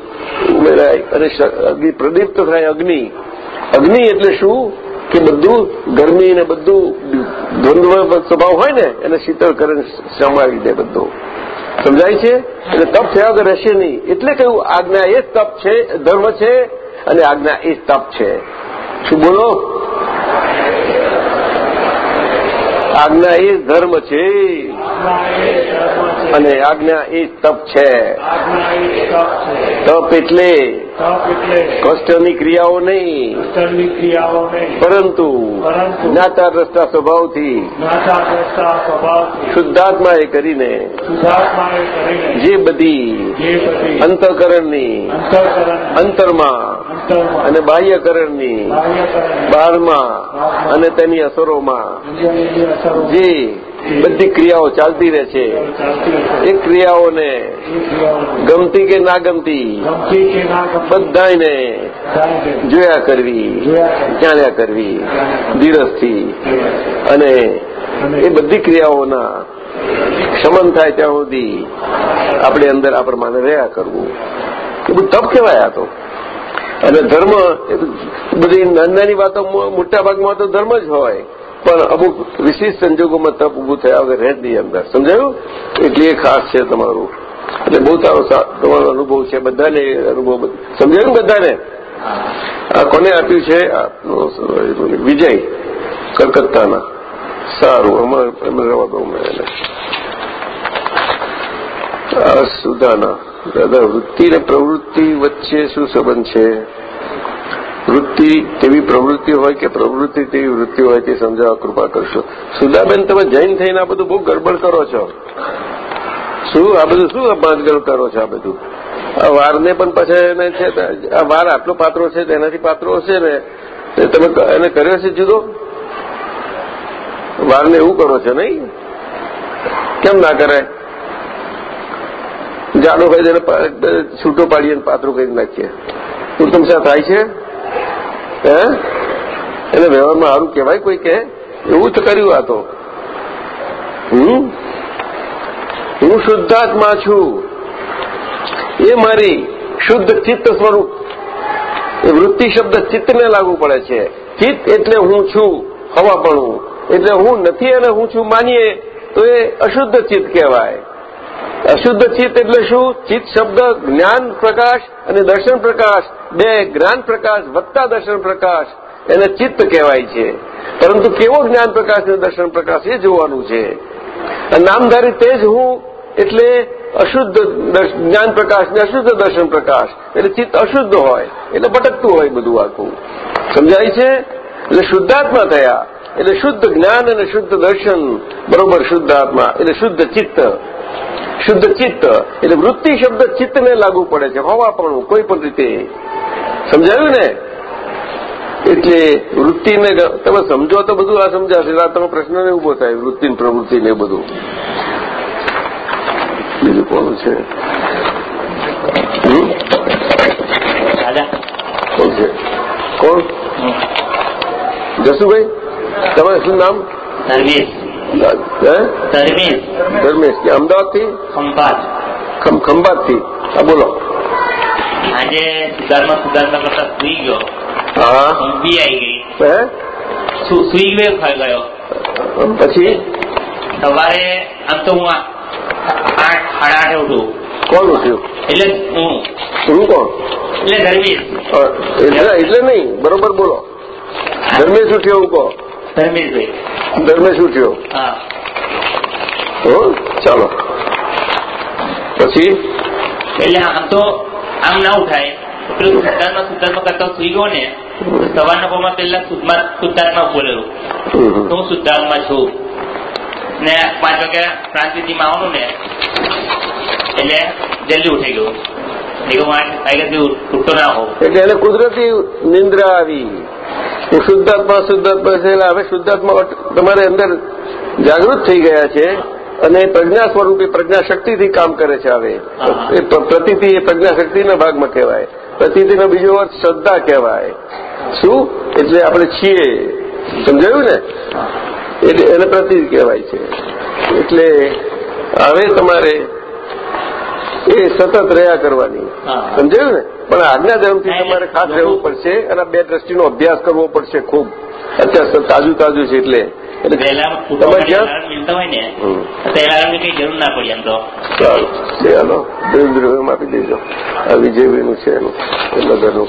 ઉમેરાય અને અગ્નિ પ્રદીપ્ત થાય અગ્નિ. અગ્નિ એટલે શું? કે બધું ગરમી ને બધું દ્વંદ્વ સ્વભાવ હોય ને, એને શીતળ કરીને સમાવી દે બધું. સમજાય છે? એટલે તપ થયા વગર રહેશે નહીં. એટલે કહ્યું, આજ્ઞા એ તપ છે, ધર્મ છે, અને આજ્ઞા એ તપ છે. શું બોલો? આજ્ઞા એ ધર્મ છે. અને આજ્ઞા એ તપ છે. તપ એટલે કષ્ટની ક્રિયાઓ નહીં. ક્રિયાઓ નહીં. પરંતુ જ્ઞાતા દ્રષ્ટા સ્વભાવથી શુદ્ધાત્માએ કરીને જે બધી અંતઃકરણની અંતરમાં અને બાહ્યકરણની બાહ્યકરણ બહારમાં અને તેની અસરોમાં જે બધી ક્રિયાઓ ચાલતી રહે છે. એ ક્રિયાઓને ક્રિયાઓ ગમતી કે ના ગમતી બધાને જોયા કરવી, જાણ્યા કરવી, ધીરજથી. અને એ બધી ક્રિયાઓના શમન થાય ત્યાં સુધી આપણે અંદર આ પ્રમાણે રહ્યા કરવું. એ બધું તપ કહેવાય આ તો. અને ધર્મ બધી નાની નાની વાતો મોટા ભાગમાં તો ધર્મ જ હોય. પણ અમુક વિશેષ સંજોગોમાં તપ ઊભું થયા વગર રહે જ નહીં અંદર. સમજાયું? એટલે એ ખાસ છે તમારું. એટલે બહુ સારો તમારો અનુભવ છે, બધાને અનુભવ સમજાયું બધાને? આ કોને આપ્યું છે? વિજય કલકત્તાના. સારું, અમારે એમને રવા દઉં મેં એને. સુધાના. દાદા, વૃત્તિ ને પ્રવૃત્તિ વચ્ચે શું સંબંધ છે? વૃત્તિ તેવી પ્રવૃત્તિ હોય કે પ્રવૃત્તિ તેવી વૃત્તિ હોય તે સમજાવવા કૃપા કરશો. સુધાબેન તમે જૈન થઈને આ બધું બહુ ગરબડ કરો છો. શું? આ બધું શું અપમાનગર કરો છો આ બધું? આ વારને પણ પછી એને છે આ વાર આટલો પાત્રો છે તેનાથી પાત્રો હશે ને? તમે એને કર્યો છે જુદો? વારને એવું કરો છો નહીં? કેમ ના કરે? જાડો કહી દે છૂટો પાડીએ પાત્રો કરી નાખીએ. ઉત્તમ શાહ થાય છે? હે? એને વ્યવહારમાં સારું કહેવાય કોઈ કે એવું જ કર્યું આ તો. હમ? હું શુદ્ધાત્મા છું. એ મારી શુદ્ધ ચિત્ત સ્વરૂપ. એ વૃત્તિ શબ્દ ચિત્તને લાગુ પડે છે. ચિત્ત એટલે હું છું, હવાપણું. એટલે હું નથી અને હું છું માનીએ, તો એ અશુદ્ધ ચિત્ત કહેવાય. અશુદ્ધ ચિત્ત એટલે શું? ચિત્ત, શબ્દ, જ્ઞાન પ્રકાશ અને દર્શન પ્રકાશ. બે જ્ઞાન પ્રકાશ વત્તા દર્શન પ્રકાશ એને ચિત્ત કહેવાય છે. પરંતુ કેવો જ્ઞાન પ્રકાશ અને દર્શન પ્રકાશ એ જોવાનું છે. નામધારી તે જ હું એટલે અશુદ્ધ જ્ઞાન પ્રકાશ ને અશુદ્ધ દર્શન પ્રકાશ. એટલે ચિત્ત અશુદ્ધ હોય, એટલે ભટકતું હોય બધું આખું. સમજાય છે? એટલે શુદ્ધાત્મા થયા. એટલે શુદ્ધ જ્ઞાન અને શુદ્ધ દર્શન. બરોબર શુદ્ધ આત્મા એટલે શુદ્ધ ચિત્ત. શુદ્ધ ચિત્ત એટલે વૃત્તિ શબ્દ ચિત્તને લાગુ પડે છે હોવાપણું કોઈ પણ રીતે. સમજાયું ને? એટલે વૃત્તિને તમે સમજો તો બધું આ સમજાશે તમે પ્રશ્ન ને ઊભો થાય વૃત્તિ ને પ્રવૃત્તિ ને બધું. બીજું કોણ છે? કોણ છે? કોણ? જસુભાઈ? તમારું શું નામ? હે ધર્મેશ ધર્મેશ કે અમદાવાદથી? ખંભાત. ખંભાતથી. હા બોલો. આજે સુધારમાં સુધારતા કરતા સુઈ ગયો. હા. ઊંઘ આવી ગઈ. હે? સુઈ ગયો ગયો? પછી? સવારે આમ તો હું આ- આઠ સાડા આઠે ઉઠું. કોણ ઉઠ્યું? એટલે હું. હું કોણ? એટલે ધર્મેશ. એટલે એટલે નહીં. બરોબર બોલો. ધર્મેશ ઉઠ્યો હું કહો ધર્મેશભાઈ ધર્મેશ ઉઠ્યો હા. ચાલો. પછી? એટલે આમ તો આમ ના ઉઠાય. પેલું સુધારમાં કરતા સુઈ ગયો ને સવારના પેલા શુદ્ધમાં શુદ્ધાત્મા બોલેલું. તો હું શુદ્ધાત્મા છું. ને પાંચ વાગે ક્રાંતિજીમાં આવવાનું ને એટલે જલ્દી ઉઠી ગયો. એટલે એને કુદરતી નિંદ્રા આવી. હું શુદ્ધાત્મા શુદ્ધાત્મા છે એટલે હવે શુદ્ધાત્મા તમારે અંદર જાગૃત થઈ ગયા છે અને પ્રજ્ઞા સ્વરૂપે પ્રજ્ઞાશક્તિથી કામ કરે છે હવે. એ પ્ર- પ્રતીતિ એ પ્રજ્ઞા શક્તિના ભાગમાં કહેવાય. પ્રતિથીનો બીજો અર્થ શ્રદ્ધા કહેવાય. શું? એટલે આપણે છીએ. સમજાયું ને? એટલે એને પ્રતિ કહેવાય છે. એટલે હવે તમારે એ સતત રહ્યા કરવાની. સમજાયું ને? પણ આજના ધર્મથી તમારે ખાસ રહેવું પડશે અને બે દ્રષ્ટિનો અભ્યાસ કરવો પડશે ખૂબ. અત્યારે તાજું તાજું છે એટલે. ચાલો દેવેન્દ્ર આપી દેજો. આ વિજયભાઈનું છે એનું એ નગરનું.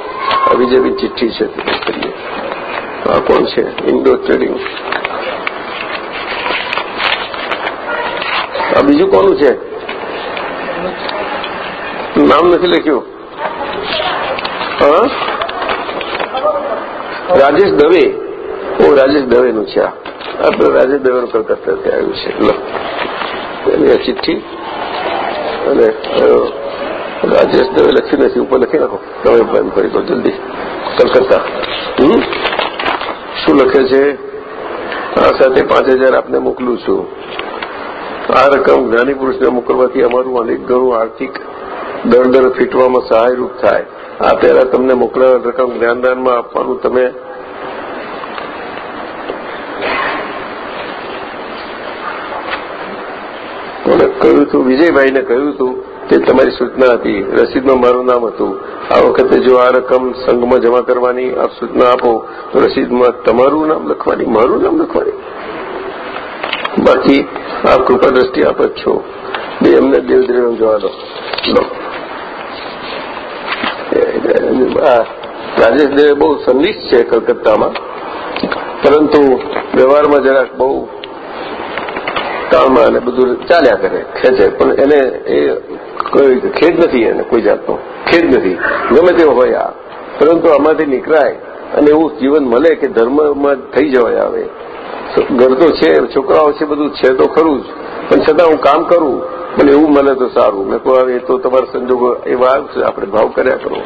આ વિજયભાઈ ચિઠ્ઠી છે આ કોણ છે? Indo trading. આ બીજું કોનું છે? નામ નથી લખ્યું? રાજેશ દવે. ઓ, રાજેશ દવેનું છે આપણે રાજેશ દવેનું કલકત્તાથી આવ્યું છે. લો. આ ચિઠ્ઠી. અને રાજેશ દવે લખ્યું નથી. ઉપર લખી નાખો. તમે બંધ કરી દો જલ્દી. કલકત્તા. શું લખે છે? આ સાથે પાંચ હજાર આપને મોકલું છું. આ રકમ જ્ઞાની પુરુષને મોકલવાથી અમારું અનેક ઘણું આર્થિક દર દર ફીટવામાં સહાયરૂપ થાય. આ પહેલા તમને મોકલાવેલ રકમ જ્ઞાનદાનમાં આપવાનું તમે કહ્યું હતું? વિજયભાઈને કહ્યું હતું તે તમારી સૂચના હતી. રસીદમાં મારું નામ હતું. આ વખતે જો આ રકમ સંઘમાં જમા કરવાની આપ સૂચના આપો, તો રસીદમાં તમારું નામ લખવાની, મારું નામ લખવાની. બાકી આપ કૃપા દ્રષ્ટિ આપ જ છો. બે એમને દેવદ્રેવ જવા દો. રાજેશ દેવે બહુ સંનિષ્ઠ છે કલકત્તામાં. પરંતુ વ્યવહારમાં જરાક બહુ કામમાં અને બધું ચાલ્યા કરે, ખેંચે. પણ એને એ કોઈ ખેદ નથી એને કોઈ જાતનો. ખેદ નથી. ગમે તેવો હોય આ. પરંતુ આમાંથી નીકળાય અને એવું જીવન મળે કે ધર્મમાં થઈ જવાય આવે. ઘર તો છે, છોકરાઓ છે, બધું છે તો ખરું જ. પણ છતાં હું કામ કરું મને એવું મને તો સારું. મેં કહું એ તો તમારા સંજોગો એવા આવશે આપણે ભાવ કર્યા કરો.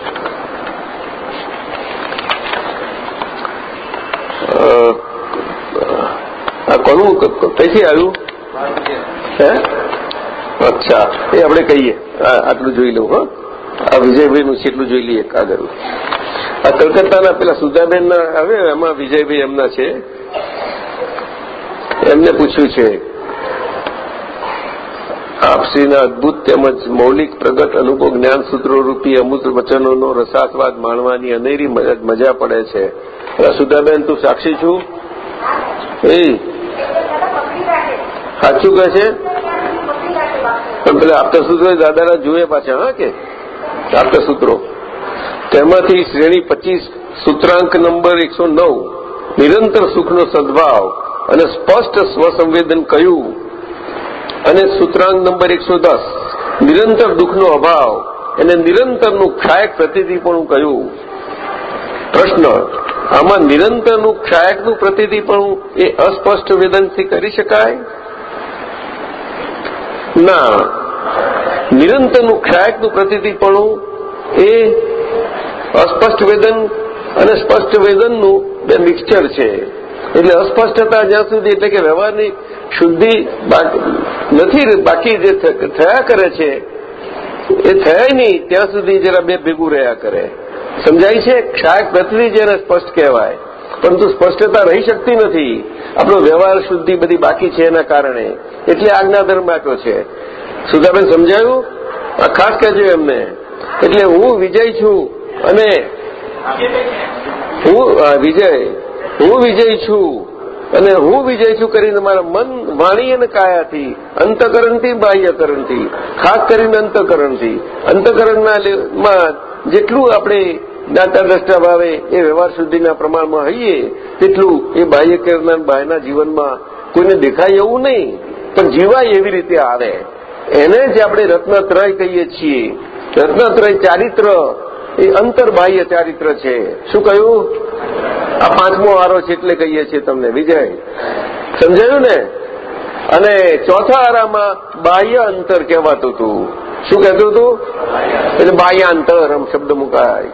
આ કોનું કઈથી આવ્યું? હે? અચ્છા, એ આપણે કહીએ. આટલું જોઈ લઉં, હા. આ વિજયભાઈનું છે, એટલું જોઈ લઈએ, કાગળ. આ કલકત્તાના પેલા સુધાબેનના આવે, એમાં વિજયભાઈ એમના છે. એમને પૂછ્યું છે આપશ્રીના અદભુત તેમજ મૌલિક પ્રગટ અનુભવ જ્ઞાન સૂત્રો રૂપી અમૃત વચનોનો રસાસ્વાદ માણવાની અનેરી મજા- પડે છે. સુધાબેન તું સાક્ષી છું? એ. સાચું કહે છે? પણ પેલા આપતા સૂત્રો દાદાના જુએ પાછા, હા કે? આપતા સૂત્રો તેમાંથી શ્રેણી પચીસ, સૂત્રાંક નંબર એકસો નિરંતર સુખનો સદભાવ અને સ્પષ્ટ સ્વસંવેદન કયું? અને સૂત્રાંક નંબર એકસો દસ. નિરંતર દુઃખનો અભાવ અને નિરંતરનું ક્ષાયક પ્રતિદીપણું કહ્યું. પ્રશ્ન, આમાં નિરંતરનું ક્ષાયકનું પ્રતિદીપણું એ અસ્પષ્ટ વેદનથી કરી શકાય? ના. નિરંતરનું ક્ષાયકનું પ્રતિદીપણું એ અસ્પષ્ટ વેદન અને સ્પષ્ટ વેદનનું બે મિક્સચર છે. એટલે અસ્પષ્ટતા જ્યાં સુધી એટલે કે વ્યવહારની શુદ્ધિ નથી બાકી જે થયા કરે છે એ થયા નહીં ત્યાં સુધી જરા બે ભેગું રહ્યા કરે. સમજાય છે? ક્ષાયક પ્રતિનિધિ જેને સ્પષ્ટ કહેવાય. પરંતુ સ્પષ્ટતા રહી શકતી નથી. આપણો વ્યવહાર શુદ્ધિ બધી બાકી છે એના કારણે. એટલે આજ્ઞાધર્મ આપ્યો છે. સુધાબેન સમજાયું? આ ખાસ કહેજો એમને. એટલે હું વિજય છું. અને હું વિજય. હું વિજય છું. અને હું વિજય છું કરીને મારા મન વાણી અને કાયાથી, અંતકરણથી, બાહ્યકરણથી, ખાસ કરીને અંતકરણથી. અંતકરણના માં જેટલું આપણે દાતા દ્રષ્ટા ભાવે એ વ્યવહાર સુધીના પ્રમાણમાં હઈએ, તેટલું એ બાહ્યકરણના બાહ્યના જીવનમાં કોઈને દેખાય એવું નહીં. પણ જીવાય એવી રીતે આવે. એને જ આપણે રત્નત્રય કહીએ છીએ. રત્નત્રય ચારિત્ર એ અંતરબાહ્ય ચારિત્ર છે. શું કહ્યું? આ પાંચમો આરો છે એટલે કહીએ છીએ તમને, વિજય. સમજાયું ને? અને ચોથા આરામાં બાહ્ય અંતર કહેવાતું હતું. શું કહેતું હતું? એટલે બાહ્ય અંતર આમ શબ્દ મુકાય.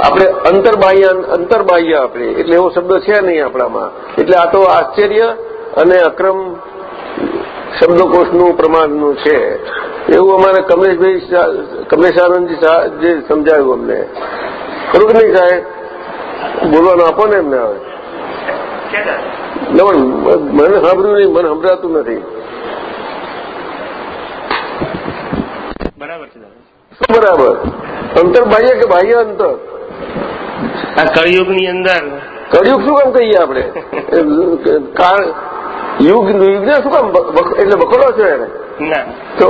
આપણે અંતર બાહ્ય અંતર બાહ્ય આપણે. એટલે એવો શબ્દ છે નહીં આપણામાં. એટલે આ તો આશ્ચર્ય અને અક્રમ શબ્દકોશનું પ્રમાણનું છે. એવું અમારે કમલેશભાઈ શા- કમલેશ આનંદજી શાહ જે સમજાયું અમને. ખરું કે નહીં સાહેબ? બોલવાનું આપો ને એમને હવે મને સાંભળ્યું નહીં મને સંભળાતું નથી. બરાબર છે બરાબર? અંતર બાહ્ય કે બાહ્ય અંતર? આ કળિયુગની અંદર. કળિયુગ શું કામ કહીએ આપણે? કારણ યુગ યુગને શું કામ એટલે બખોડો છો એને? ના. તો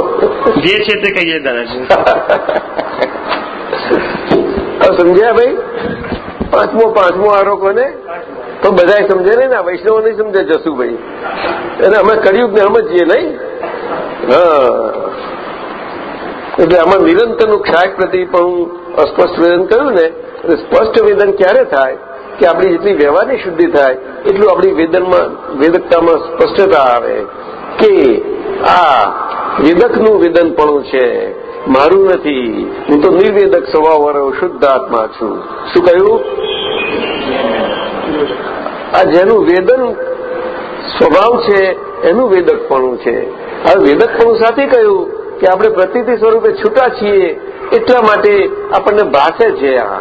જે છે તે કહીએ દાદાજી. સમજ્યા ભાઈ પાંચમો પાંચમો આરો કોને તો બધા સમજે નહીં ને વૈષ્ણવો નહીં સમજે જસુભાઈ. એને અમે કર્યું ને સમજીએ નહીં? હા. એટલે આમાં નિરંતરનું ક્ષાય પ્રતિ પણ હું અસ્પષ્ટ વેદન કહ્યું ને, એટલે સ્પષ્ટ વેદન ક્યારે થાય કે આપણી જેટલી વ્યવહારની શુદ્ધિ થાય, એટલું આપણી વેદનમાં, વેદકતામાં સ્પષ્ટતા આવે કે આ વેદકનું વેદનપણું છે. મારું નથી. હું તો નિર્વેદક સ્વભાવવાળો શુદ્ધ આત્મા છું. શું કહ્યું? આ જેનું વેદન સ્વભાવ છે, એનું વેદકપણું છે. હવે વેદકપણું સાથે કહ્યું કે આપણે પ્રતિતિ સ્વરૂપે છૂટા છીએ, એટલા માટે આપણને ભાષે છે આ,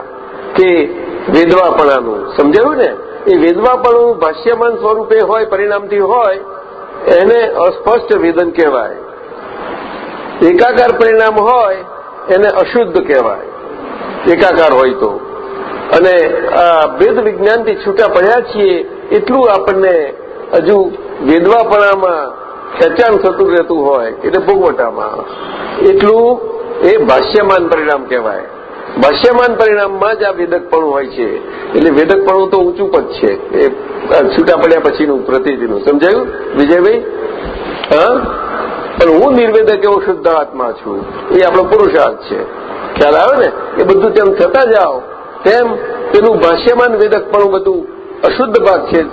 કે વેદવાપણાનું. સમજાયું ને? એ વેદવાપણું ભાષ્યમાન સ્વરૂપે હોય, પરિણામથી હોય, એને અસ્પષ્ટ વેદન કહેવાય. એકાકાર પરિણામ હોય, એને અશુદ્ધ કહેવાય. એકાકાર હોય તો. અને વેદ વિજ્ઞાનથી છૂટા પડ્યા છીએ, એટલું આપણને હજુ વેદવાપણામાં ખેંચાણ થતું રહેતું હોય, એટલે ભોગવટામાં એટલું એ ભાષ્યમાન પરિણામ કહેવાય. ભાષ્યમાન પરિણામમાં જ આ વેદકપણું હોય છે. એટલે વેદકપણું તો ઊંચું પદ છે. એ છૂટા પડ્યા પછીનું પ્રતિદિનું સમજાયું? વિજયભાઈ? હા? પણ હું નિર્વેદક એવો શુદ્ધ આત્મા છું. એ આપણો પુરુષાર્થ છે. ખ્યાલ આવે ને? એ બધું તેમ થતા જાઓ. તેમ પેલું ભાષ્યમાન વેદકપણું બધું અશુદ્ધ ભાગ છે.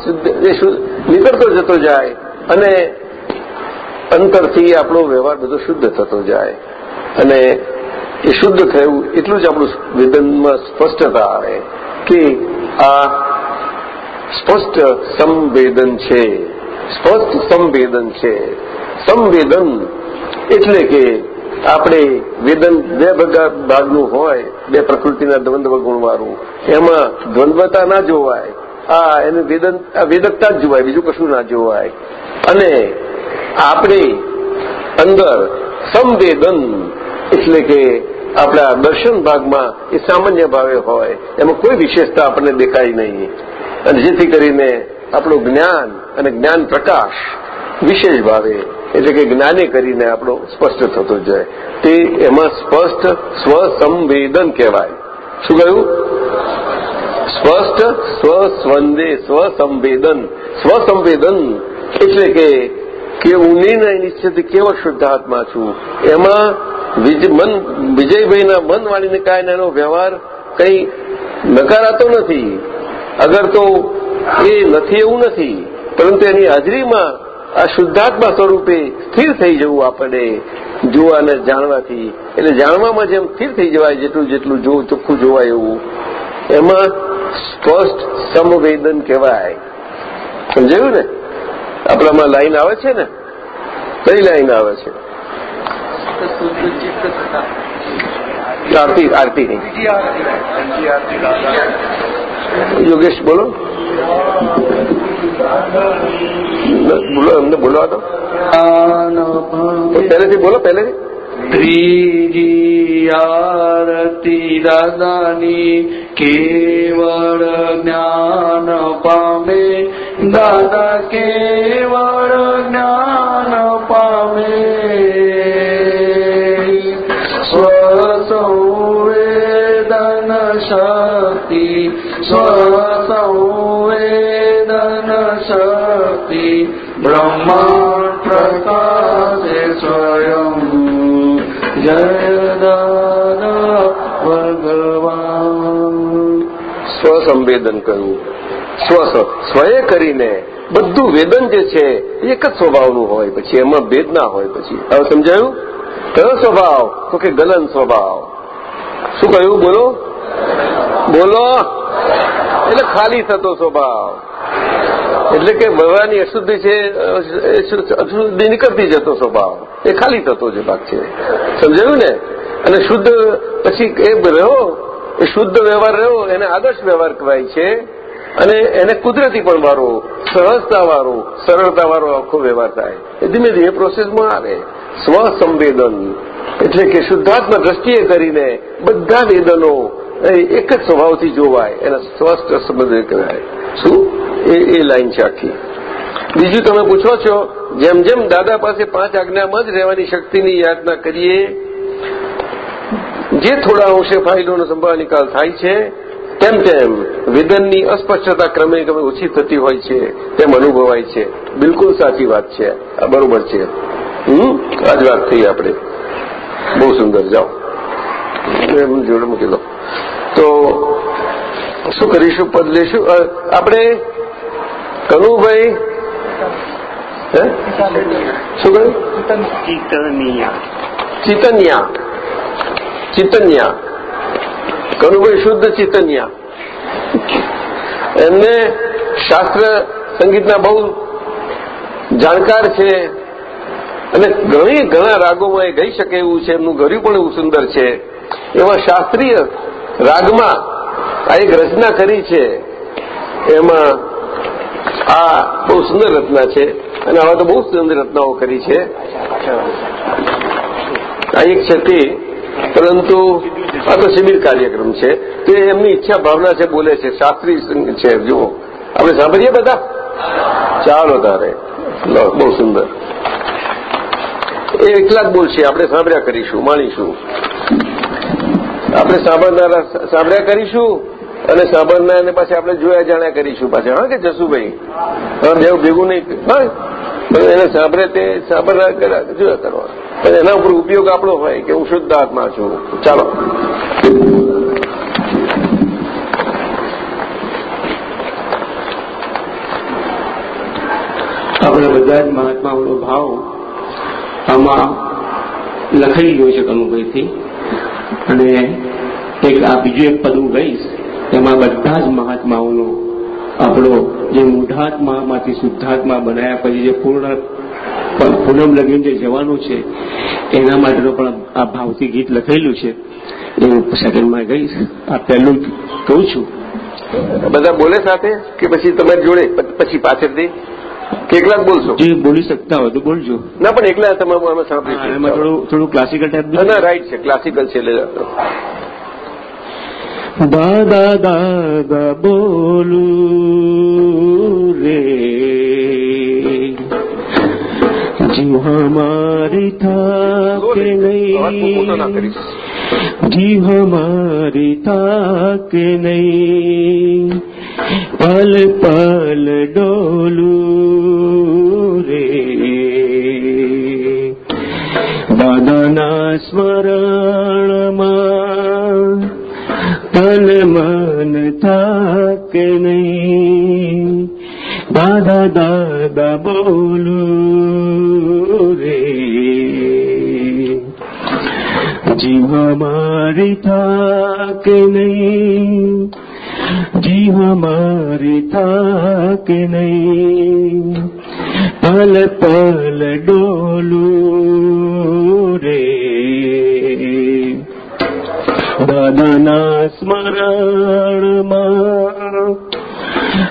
નીકળતો જતો જાય અને અંતરથી આપણો વ્યવહાર બધો શુદ્ધ થતો જાય. અને એ શુદ્ધ થયું એટલું જ આપણું વેદનમાં સ્પષ્ટતા આવે કે આ સ્પષ્ટ સંવેદન છે. સ્પષ્ટ સંવેદન છે. સંવેદન એટલે કે આપણે વેદન બે ભગા ભાગનું હોય, બે પ્રકૃતિના દ્વંદ્વ ગુણવાળું. એમાં દ્વંદ્વતા ના જોવાય, આ એને વેદન વેદકતા જ જોવાય, બીજું કશું ના જોવાય. અને આપણે અંદર સંવેદન એટલે કે આપણા દર્શન ભાગમાં એ સામાન્ય ભાવે હોય, એમાં કોઈ વિશેષતા આપણને દેખાય નહીં. અને જેથી કરીને આપણું જ્ઞાન અને જ્ઞાન પ્રકાશ વિશેષ ભાવે એટલે કે જ્ઞાને કરીને આપણો સ્પષ્ટ થતો જાય. તે એમાં સ્પષ્ટ સ્વસંવેદન કહેવાય. શું કહ્યું? સ્પષ્ટ સ્વસ્વંદે સ્વસંવેદન. સ્વસંવેદન એટલે કે કે હું નિર્ણય નિશ્ચિત કેવો શુદ્ધાત્મા છું. એમાં મન, વિજયભાઈના મન વાળીને કાંઈ એનો વ્યવહાર કંઈ નકારાતો નથી. અગર તો એ નથી એવું નથી, પરંતુ એની હાજરીમાં આ શુદ્ધાત્મા સ્વરૂપે સ્થિર થઈ જવું આપણે જોવાને જાણવાથી. એટલે જાણવામાં જેમ સ્થિર થઈ જવાય જેટલું જેટલું જો ચોખ્ખું જોવાય એવું એમાં સ્પષ્ટ સમવેદન કહેવાય. સમજાયું ને? આપણામાં લાઈન આવે છે ને? કઈ લાઈન આવે છે? આરતી આરતી. નહીં યોગેશ બોલો. બોલો અમને બોલવા દો. પહેલેથી બોલો પહેલેથી. ત્રીજી આરતી દાદાની કેવળ જ્ઞાન પામે. દાદા કેવળ જ્ઞાન પામે. સ્વસંવેદન કરવું. સ્વ સ્વયે કરીને બધું વેદન જે છે એક જ સ્વભાવનું હોય પછી, એમાં ભેદ ના હોય પછી. હવે સમજાયું? કયો સ્વભાવ? તો કે ગલન સ્વભાવ. શું કહ્યું? બોલો. બોલો. એટલે ખાલી થતો સ્વભાવ. એટલે કે ભગવાનની અશુદ્ધિ છે, અશુદ્ધિ નીકળતી જતો સ્વભાવ. એ ખાલી થતો જે ભાગ છે. સમજાયું ને? અને શુદ્ધ પછી એ રહ્યો એ શુદ્ધ વ્યવહાર રહ્યો, એને આદર્શ વ્યવહાર કહેવાય છે. અને એને કુદરતી પણ વારો સહજતાવાળો સરળતાવાળો આખો વ્યવહાર થાય. એ ધીમે ધીમે પ્રોસેસમાં આવે. સ્વસંવેદન, એટલે કે શુદ્ધાત્મા દ્રષ્ટિએ કરીને બધા વેદનો એક જ સ્વભાવથી જોવાય, એને સ્વસ્થ સંબંધ કહેવાય. શું? એ એ લાઈન છે આખી. બીજું તમે પૂછો છો, જેમ જેમ દાદા પાસે પાંચ આજ્ઞામાં જ રહેવાની શક્તિની યાચના કરીએ જે થોડા અંશે ફાઇલોનો સંભાળ નિકાલ થાય છે તેમ તેમ વિધનની અસ્પષ્ટતા ક્રમે ક્રમે ઓછી થતી હોય છે તેમ અનુભવાય છે. બિલકુલ સાચી વાત છે. આ બરોબર છે. હમ? આ જ વાત થઈ આપણે. બહુ સુંદર. જાઓ. એમ જોડે મૂકી દો. તો શું કરીશું? પદ લેશું? આપણે કનુભાઈ હે? શું કહ્યું? ચિતન્યા. ચિતન્યા. કનુભાઈ શુદ્ધ ચિતન્યા. એમને શાસ્ત્ર સંગીતના બહુ જાણકાર છે. અને ઘણી ઘણા રાગોમાં એ ગઈ શકે એવું છે, એમનું ગર્યું પણ એવું સુંદર છે. એવા શાસ્ત્રીય રાગમાં આ એક રચના કરી છે. એમાં આ બહુ સુંદર રચના છે અને આવા તો બહુ સુંદર રચનાઓ કરી છે. આ એક છે તે પરંતુ આ તો શિબિર કાર્યક્રમ છે. તે એમની ઈચ્છા ભાવના છે, બોલે છે, શાસ્ત્રી છે, જુઓ. આપણે સાંભળીએ બધા? ચાલો તારે. બહુ સુંદર. એ એકલા જ બોલશે, આપણે સાંભળ્યા કરીશું, માણીશું. આપણે સાંભળનારા સાંભળ્યા કરીશું અને સાંભળનારને પાછી આપણે જોયા જાણ્યા કરીશું પાછા. હા કે જસુભાઈ? હા દેવ ભેગું નહીં. હા. એને સાંભળે તે સાંભળનાર જોયા કરવા અને એના ઉપર ઉપયોગ આપણો હોય કે હું શુદ્ધ આત્મા છું. ચાલો. આપણે બધા જ મહાત્માઓનો ભાવ આમાં લખાઈ ગયો છે કનુભાઈથી. અને એક આ બીજું એક પદ હું ગઈશ, એમાં બધા જ મહાત્માઓનો આપણો જે મૂઢાત્મામાંથી શુદ્ધાત્મા બનાયા, પછી જે પૂર્ણ પૂનમ લગીન જે જવાનું છે એના માટેનો પણ આ ભાવથી ગીત લખેલું છે. એ હું સેકન્ડમાં ગઈશ. આ પહેલું કહું છું. બધા બોલે સાથે કે પછી તમે જોડે? પછી પાછળથી? કે એકલા જ બોલશો? જે બોલી શકતા હોય તો બોલજો. ના પણ એકલા તમે એમાં થોડું થોડું ક્લાસિકલ ટાઈપ ના, ના રાઈટ છે ક્લાસિકલ છે દાદા દાદા બોલું રે. જીવ હમારી થાકે નહીં જીવ હમારી થાકે નહીં પલ પલ ડોલું રે દાદાના સ્મરણમાં તન મન થાકે નહીં દાદા દાદા બોલું જીવ મારી થાકે નહીં. જીવ મારી થાકે નહીં. પલ પલ ડોલું રે. દાદાના સ્મરણમાં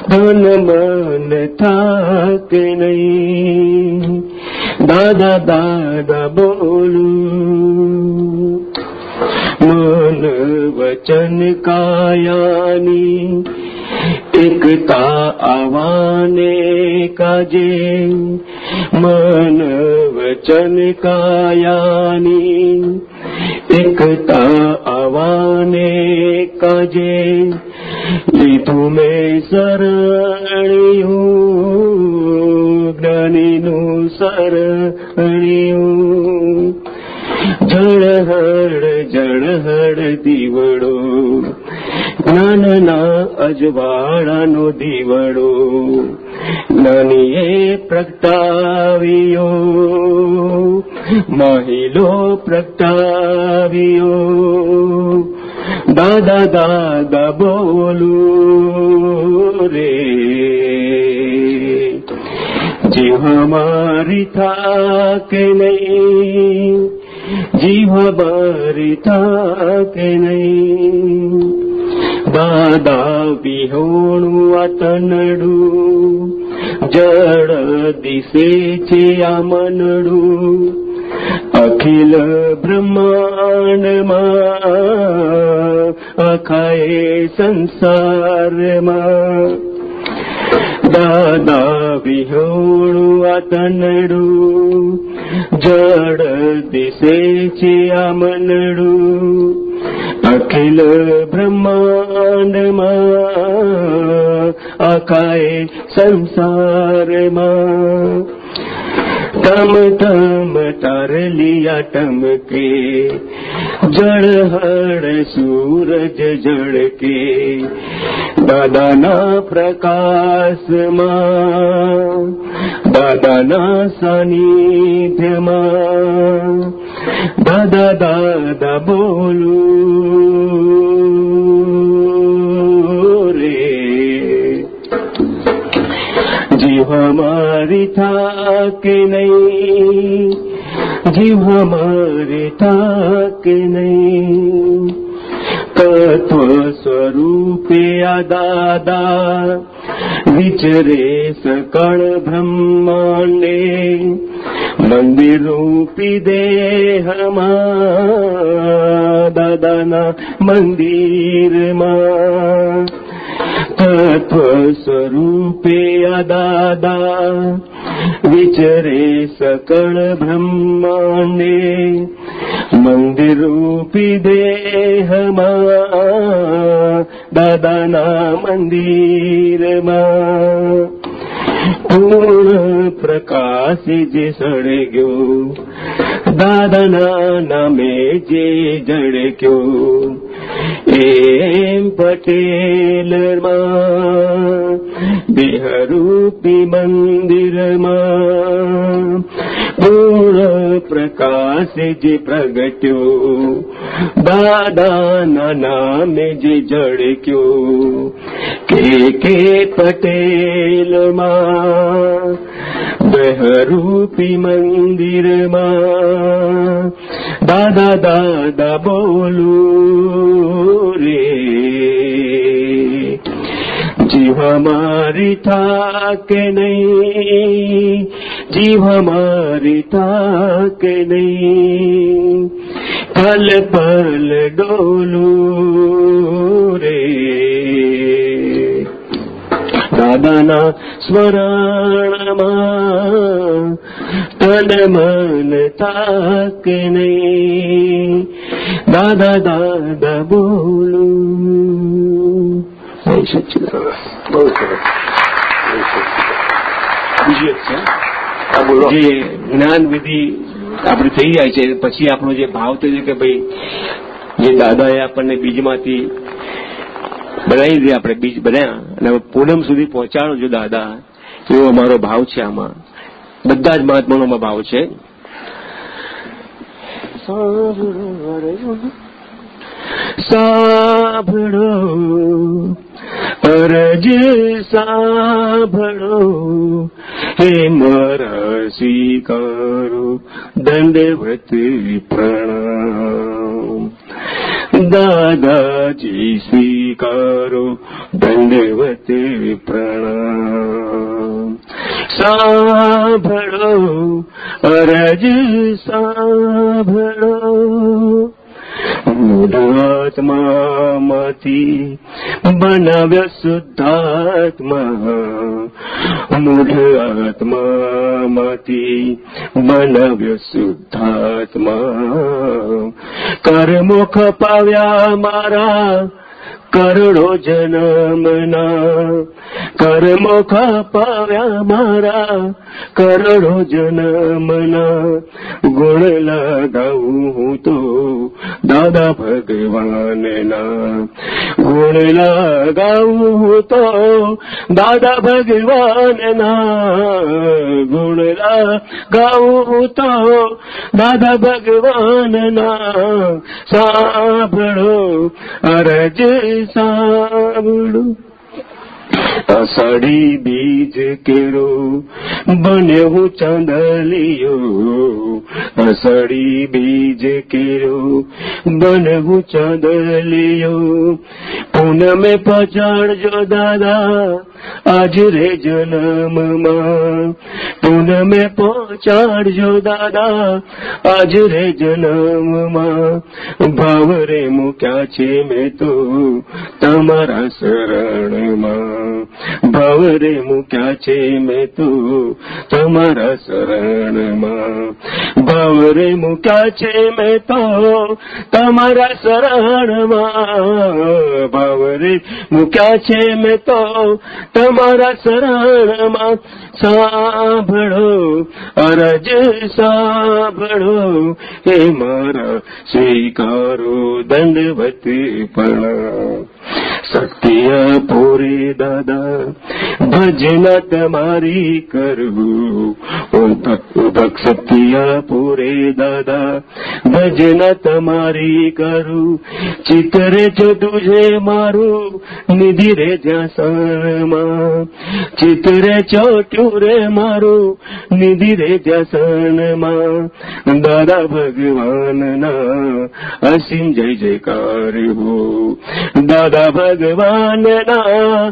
ધન, મન થાકે નહીં. દાદા દાદા બોલું. મન વચન કાયાની એકતા આવાને કાજે મન વચન કાયાની એકતા આવાને કાજે લીધું મેં શરણ્યું જ્ઞાનીનું શરણ્યું જળહળ જળહળ દીવડો. જ્ઞાનના અજવાળાનો દીવડો. જ્ઞાનીએ પ્રગટાવ્યો. મહિલો પ્રગટાવ્યો. દાદા દાદા બોલું રે. જીવ મારી થાક નહીં. જીવ બરતા કે નહીં દાદા વિહોણું આતનડું જળ દિશે છે આ મનડું અખિલ બ્રહ્માંડમાં અખાએ સંસારમાં. દાદા વિહોણું આ તનડું જડ દિશે છે આ મનડું અખિલ બ્રહ્માંડમાં આખાએ સંસારમાં. તમ તમ તારલિયા ટમકે જળહળ સૂરજ જળકે દાદાના પ્રકાશમાં દાદાના સાનિધ્યમાં દાદા દાદા બોલું હમારી થાકે નહીં. જીવ હમારી થાકે નહીં. તત્વ સ્વરૂપે આ દાદા વિચરે સકળ બ્રહ્માંડે. મંદિર રૂપી દેહમાં દાદાના મંદિરમાં. તત્વ સ્વરૂપે અદાદા દાદા વિચરે સકળ બ્રહ્માને મંદિર રૂપી દેહમાં દાદાના મંદિરમાં પૂર્ણ પ્રકાશ જે સળગ્યો દાદાના નામે જે જળક્યો એમ પટેલમાં દેહરૂપી મંદિરમાં પૂર્ણ પ્રકાશ જે પ્રગટ્યો દાદાના નામે જે જળક્યો, કે કે પટેલમાં બહરૂપી મંદિરમાં દાદા દાદા બોલું રે જીવ મારી થાકે નહીં જીવ મારી થાકે નહીં પલ પલ ડોલું રે દાદાના સ્મરણમાં તન મન તાક નહીં. દાદા દાદા બહુ સરસ. બોલો. જે જ્ઞાન વિધિ આપણી થઈ જાય છે પછી આપણો જે ભાવ થયો છે કે ભાઈ જે દાદાએ આપણને બીજમાંથી બનાવી દે આપણે બીજ બન્યા, અને પૂનમ સુધી પહોંચાડો જો દાદા, એવો અમારો ભાવ છે આમાં. બધા જ મહાત્માનો ભાવ છે. સાંભળો, અરજ સાંભળો, હે મરસી કરો દંડવત પ્રણામ. દાદાજી સ્વીકારો દંડવતે પ્રણામ સાંભળો અરજ સાંભળો મૂઢાત્મામાંથી બનાવ્યા શુદ્ધાત્મા મૂઢ આત્મામાંથી બનાવ્યો શુદ્ધાત્મા કર્મો ખપાવ્યા મારા કરોડો જન્મના કર્મ ખપાવ્યા મારા. કરોડો જન્મના ગુણ લગાવું હું તો દાદા ભગવાનના. ગુણ લગાવું હું તો દાદા ભગવાનના. ગુણ લગાવું હું તો દાદા ભગવાનના. સાંભળો અરજ સાંભળો અષાઢી બીજ કેરો બન્યો હું ચાંદલિયો. અષાઢી બીજ કેરો બનવું ચાંદલિયો. પૂનમે પચાડજો દાદા, આજ રે જન્મમાં. પૂનમે પહોંચાડજો દાદા, આજ રે જન્મમાં. ભાવ રે મૂક્યા છે મેં તો તમારા શરણમાં. ભાવ રે મૂક્યા છે મેં તો તમારા શરણમાં. ભાવરે મૂક્યા છે મેં તો તમારા શરણમાં. ભાવરે મૂક્યા છે મેં તો તમારા શરણમાં. સાંભળો, અરજ સાંભળો, હે મારા સ્વીકારો દંડવતી પણ. સત્ય પૂરે દાદા, ભજન તમારી કરવું. સત્ય પૂરે દાદા, ભજન તમારી કરું. ચિતરે જો તુજે મારું નિધિ રે જસણ ચિતરે ચોટ્યું રે મારું નિધિ રે જ્યાસનમાં દાદા ભગવાનના અસીમ જય જયકાર હો. દાદા ભગવાનના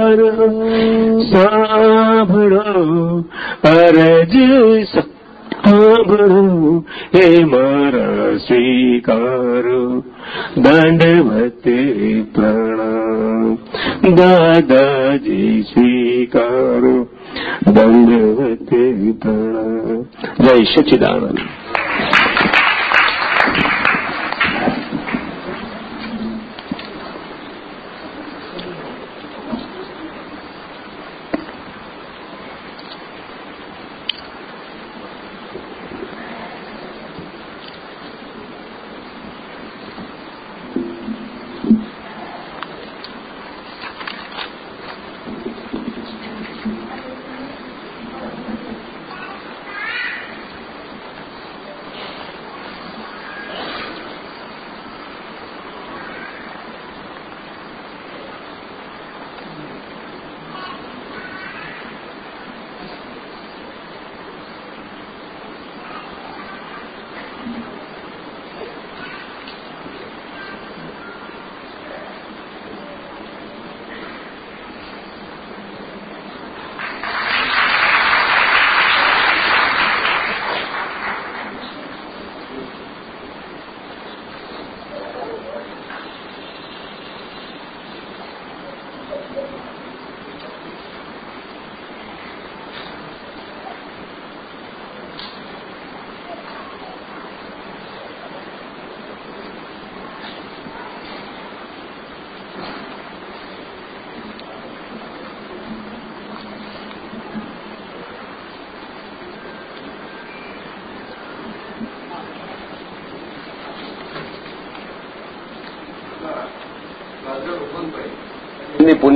હો સાંભળો અરજ સાંભળો હે મારા સ્વીકારો દંડવતે પ્રણામ દાદાજી સ્વીકારો દંડવતે પ્રણામ જય સચિદાનંદ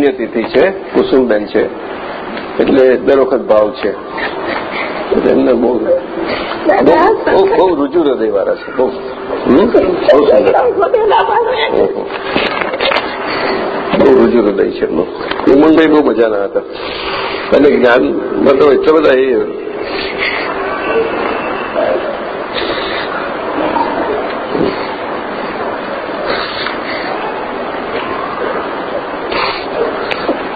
પુણ્યતિથિ છે, કુસુમબેન છે. એટલે દર ભાવ છે. એમને બહુ બહુ બહુ રુજુ હૃદય વાળા છે, બહુ. બહુ રુજુ હૃદય છે એમનું. ઉમંગભાઈ બહુ મજાના હતા. અને જ્ઞાન, મતલબ એટલા બધા એ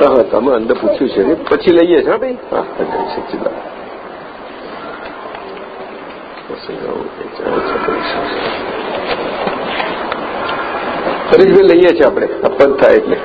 હા હા તમે અંદર પૂછ્યું છે પછી લઈએ છે ભાઈ. હા સચિદા હરીશભાઈ, લઈએ છીએ આપણે. અપન થાય એટલે.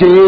যে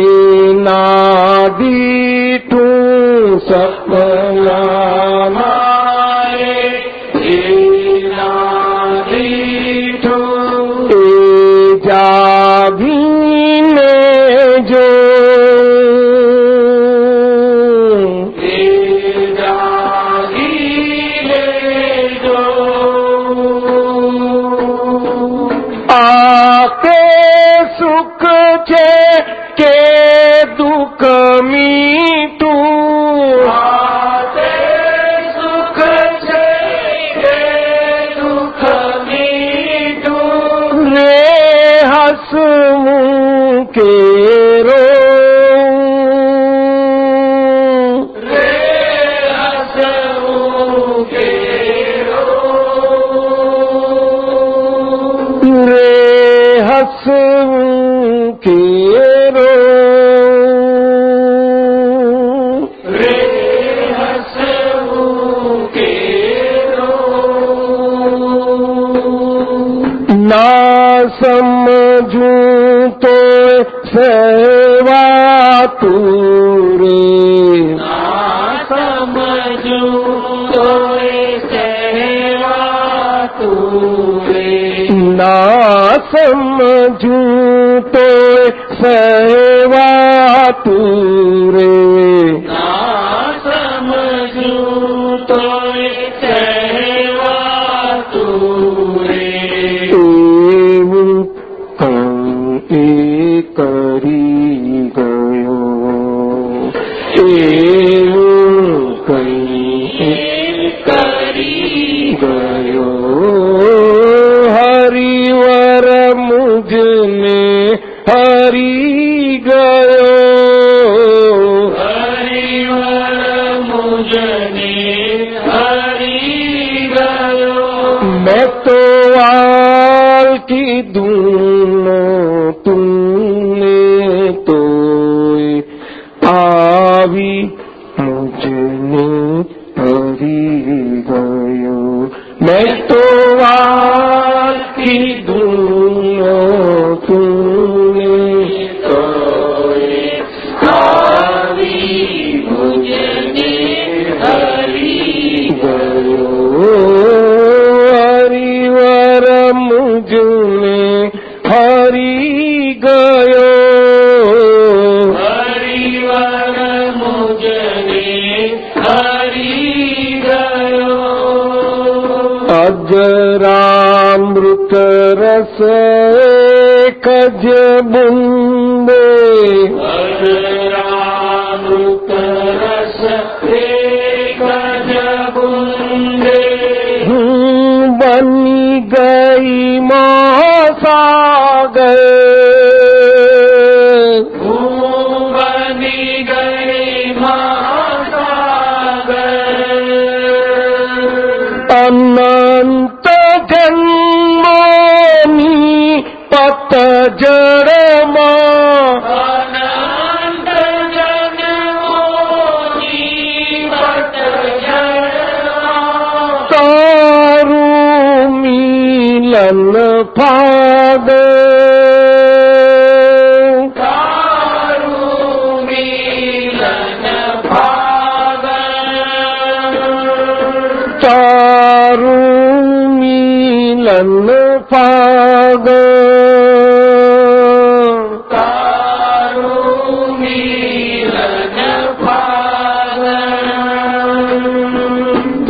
કજ બુંદે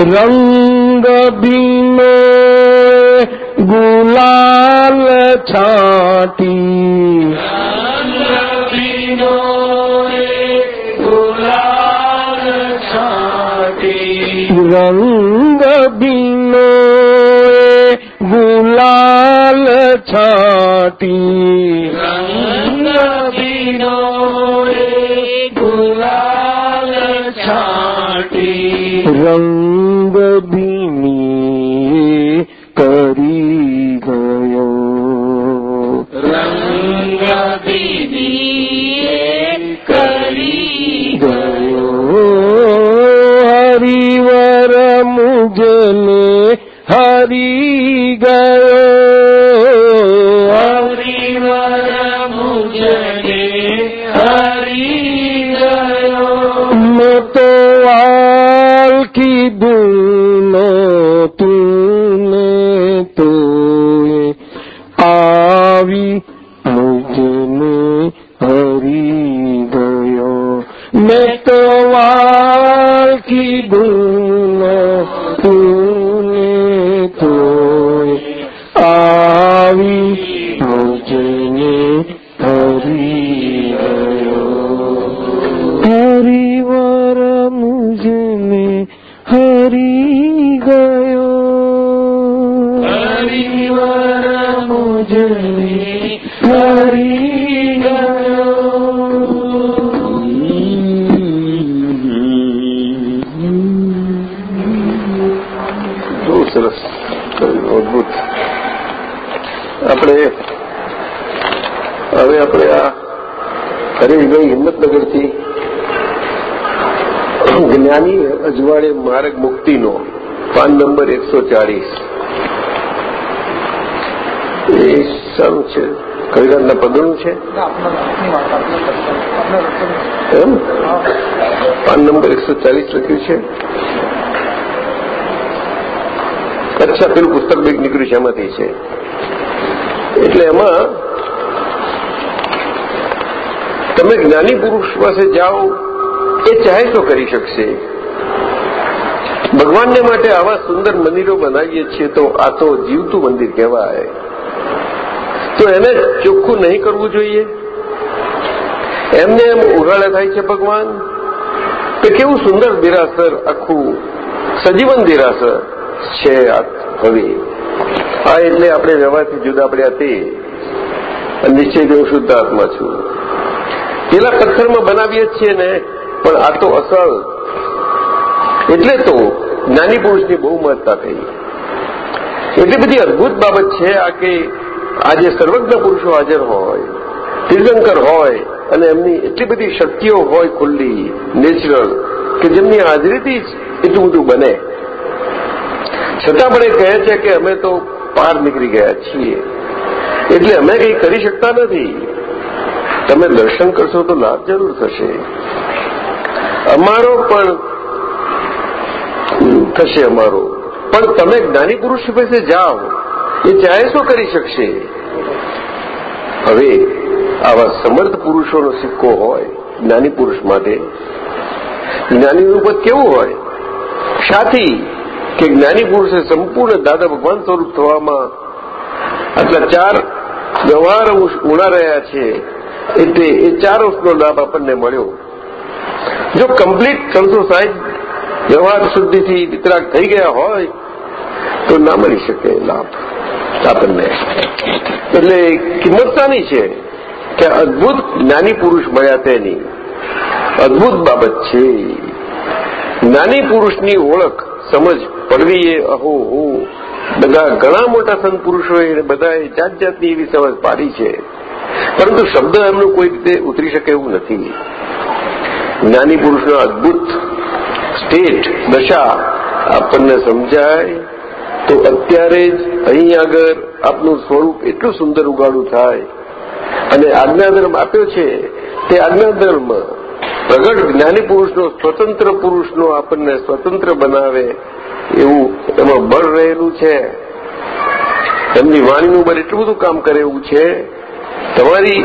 રંગ બિને ગુલાલ છાટી રંગ બિનો ગુલાલ છાટી રંગ બિનો ગુલાલ છાટી રંગ કરી ગયો. રંગ કરી ગયો. હરિવર મુજને હરી ગયો. હરેશભાઈ હિંમતનગરથી જ્ઞાની અજવાળે માર્ગ મુક્તિનો પાન નંબર એકસો ચાળીસ. એ સારું છે. કવિરાજના પદનું છે? એમ? પાન નંબર એકસો ચાલીસ લખ્યું છે? અચ્છા પેલું પુસ્તક બેગ નીકળ્યું છે એમાંથી છે. એટલે એમાં તમે જ્ઞાની પુરુષ પાસે જાઓ, એ ચાહે તો કરી શકશે. ભગવાનને માટે આવા સુંદર મંદિરો બનાવીએ છીએ તો આ તો જીવતું મંદિર કહેવાય. તો એને ચોખ્ખું નહીં કરવું જોઈએ? એમને એમ ઉઘાડા થાય છે ભગવાન? કે કેવું સુંદર દેરાસર, આખું સજીવન દેરાસર છે હવે. આ એટલે આપણે વ્યવહારથી જુદા પડ્યા તે. નિશ્ચય હું શુદ્ધ આત્મા છું. પેલા પથ્થરમાં બનાવીએ છીએ ને, પણ આ તો અસલ. એટલે તો જ્ઞાની પુરુષની બહુ મહત્તા થઈ. એટલી બધી અદભુત બાબત છે આ કે આજે સર્વજ્ઞ પુરુષો હાજર હોય, તીર્થંકર હોય, અને એમની એટલી બધી શક્તિઓ હોય ખુલ્લી, નેચરલ, કે જેમની હાજરીથી જ એટલું બધું બને. છતાં પણ એ કહે છે કે અમે તો પાર નીકળી ગયા છીએ. એટલે અમે કંઈ કરી શકતા નથી. તમે દર્શન કરશો તો લાભ જરૂર થશે. અમારો પણ થશે અમારો. પણ તમે જ્ઞાની પુરુષ પાસે જાઓ. એ ચાહે શું કરી શકશે. હવે આવા સમર્થ પુરુષોનો સિક્કો હોય, જ્ઞાની પુરુષ માટે, જ્ઞાનીનું પદ કેવું હોય? સાથી કે જ્ઞાની પુરુષે સંપૂર્ણ દાદા ભગવાન સ્વરૂપ થવામાં આટલા ચાર વ્યવહાર ઉણા રહ્યા છે. એટલે એ ચાર વર્ષનો લાભ આપણને મળ્યો. જો કમ્પ્લીટ ત્રણસો સાહીઠ વ્યવહાર શુદ્ધિથી વિતરાગ થઈ ગયા હોય, તો ના મળી શકે લાભ આપણને. એટલે કિંમતતાની છે કે અદભુત જ્ઞાની પુરુષ મળ્યા તેની. અદભુત બાબત છે. જ્ઞાની પુરુષની ઓળખ સમજ પડવી એ અહો હો. બધા ઘણા મોટા સંત પુરુષોએ બધાએ જાત જાતની એવી સમજ પાડી છે. પરંતુ શબ્દ એમનું કોઈ રીતે ઉતરી શકે એવું નથી. જ્ઞાની પુરુષનો અદભુત સ્ટેટ, દશા આપણને સમજાય તો અત્યારે જ અહીં આગળ આપનું સ્વરૂપ એટલું સુંદર ઉગાડું થાય. અને આજ્ઞાધર્મ આપ્યો છે તે આજ્ઞાધર્મ પ્રગટ જ્ઞાની પુરુષનો, સ્વતંત્ર પુરુષનો આપણને સ્વતંત્ર બનાવે એવું એમાં બળ રહેલું છે. એમની વાણીનું બળ એટલું બધું કામ કરે એવું છે તમારી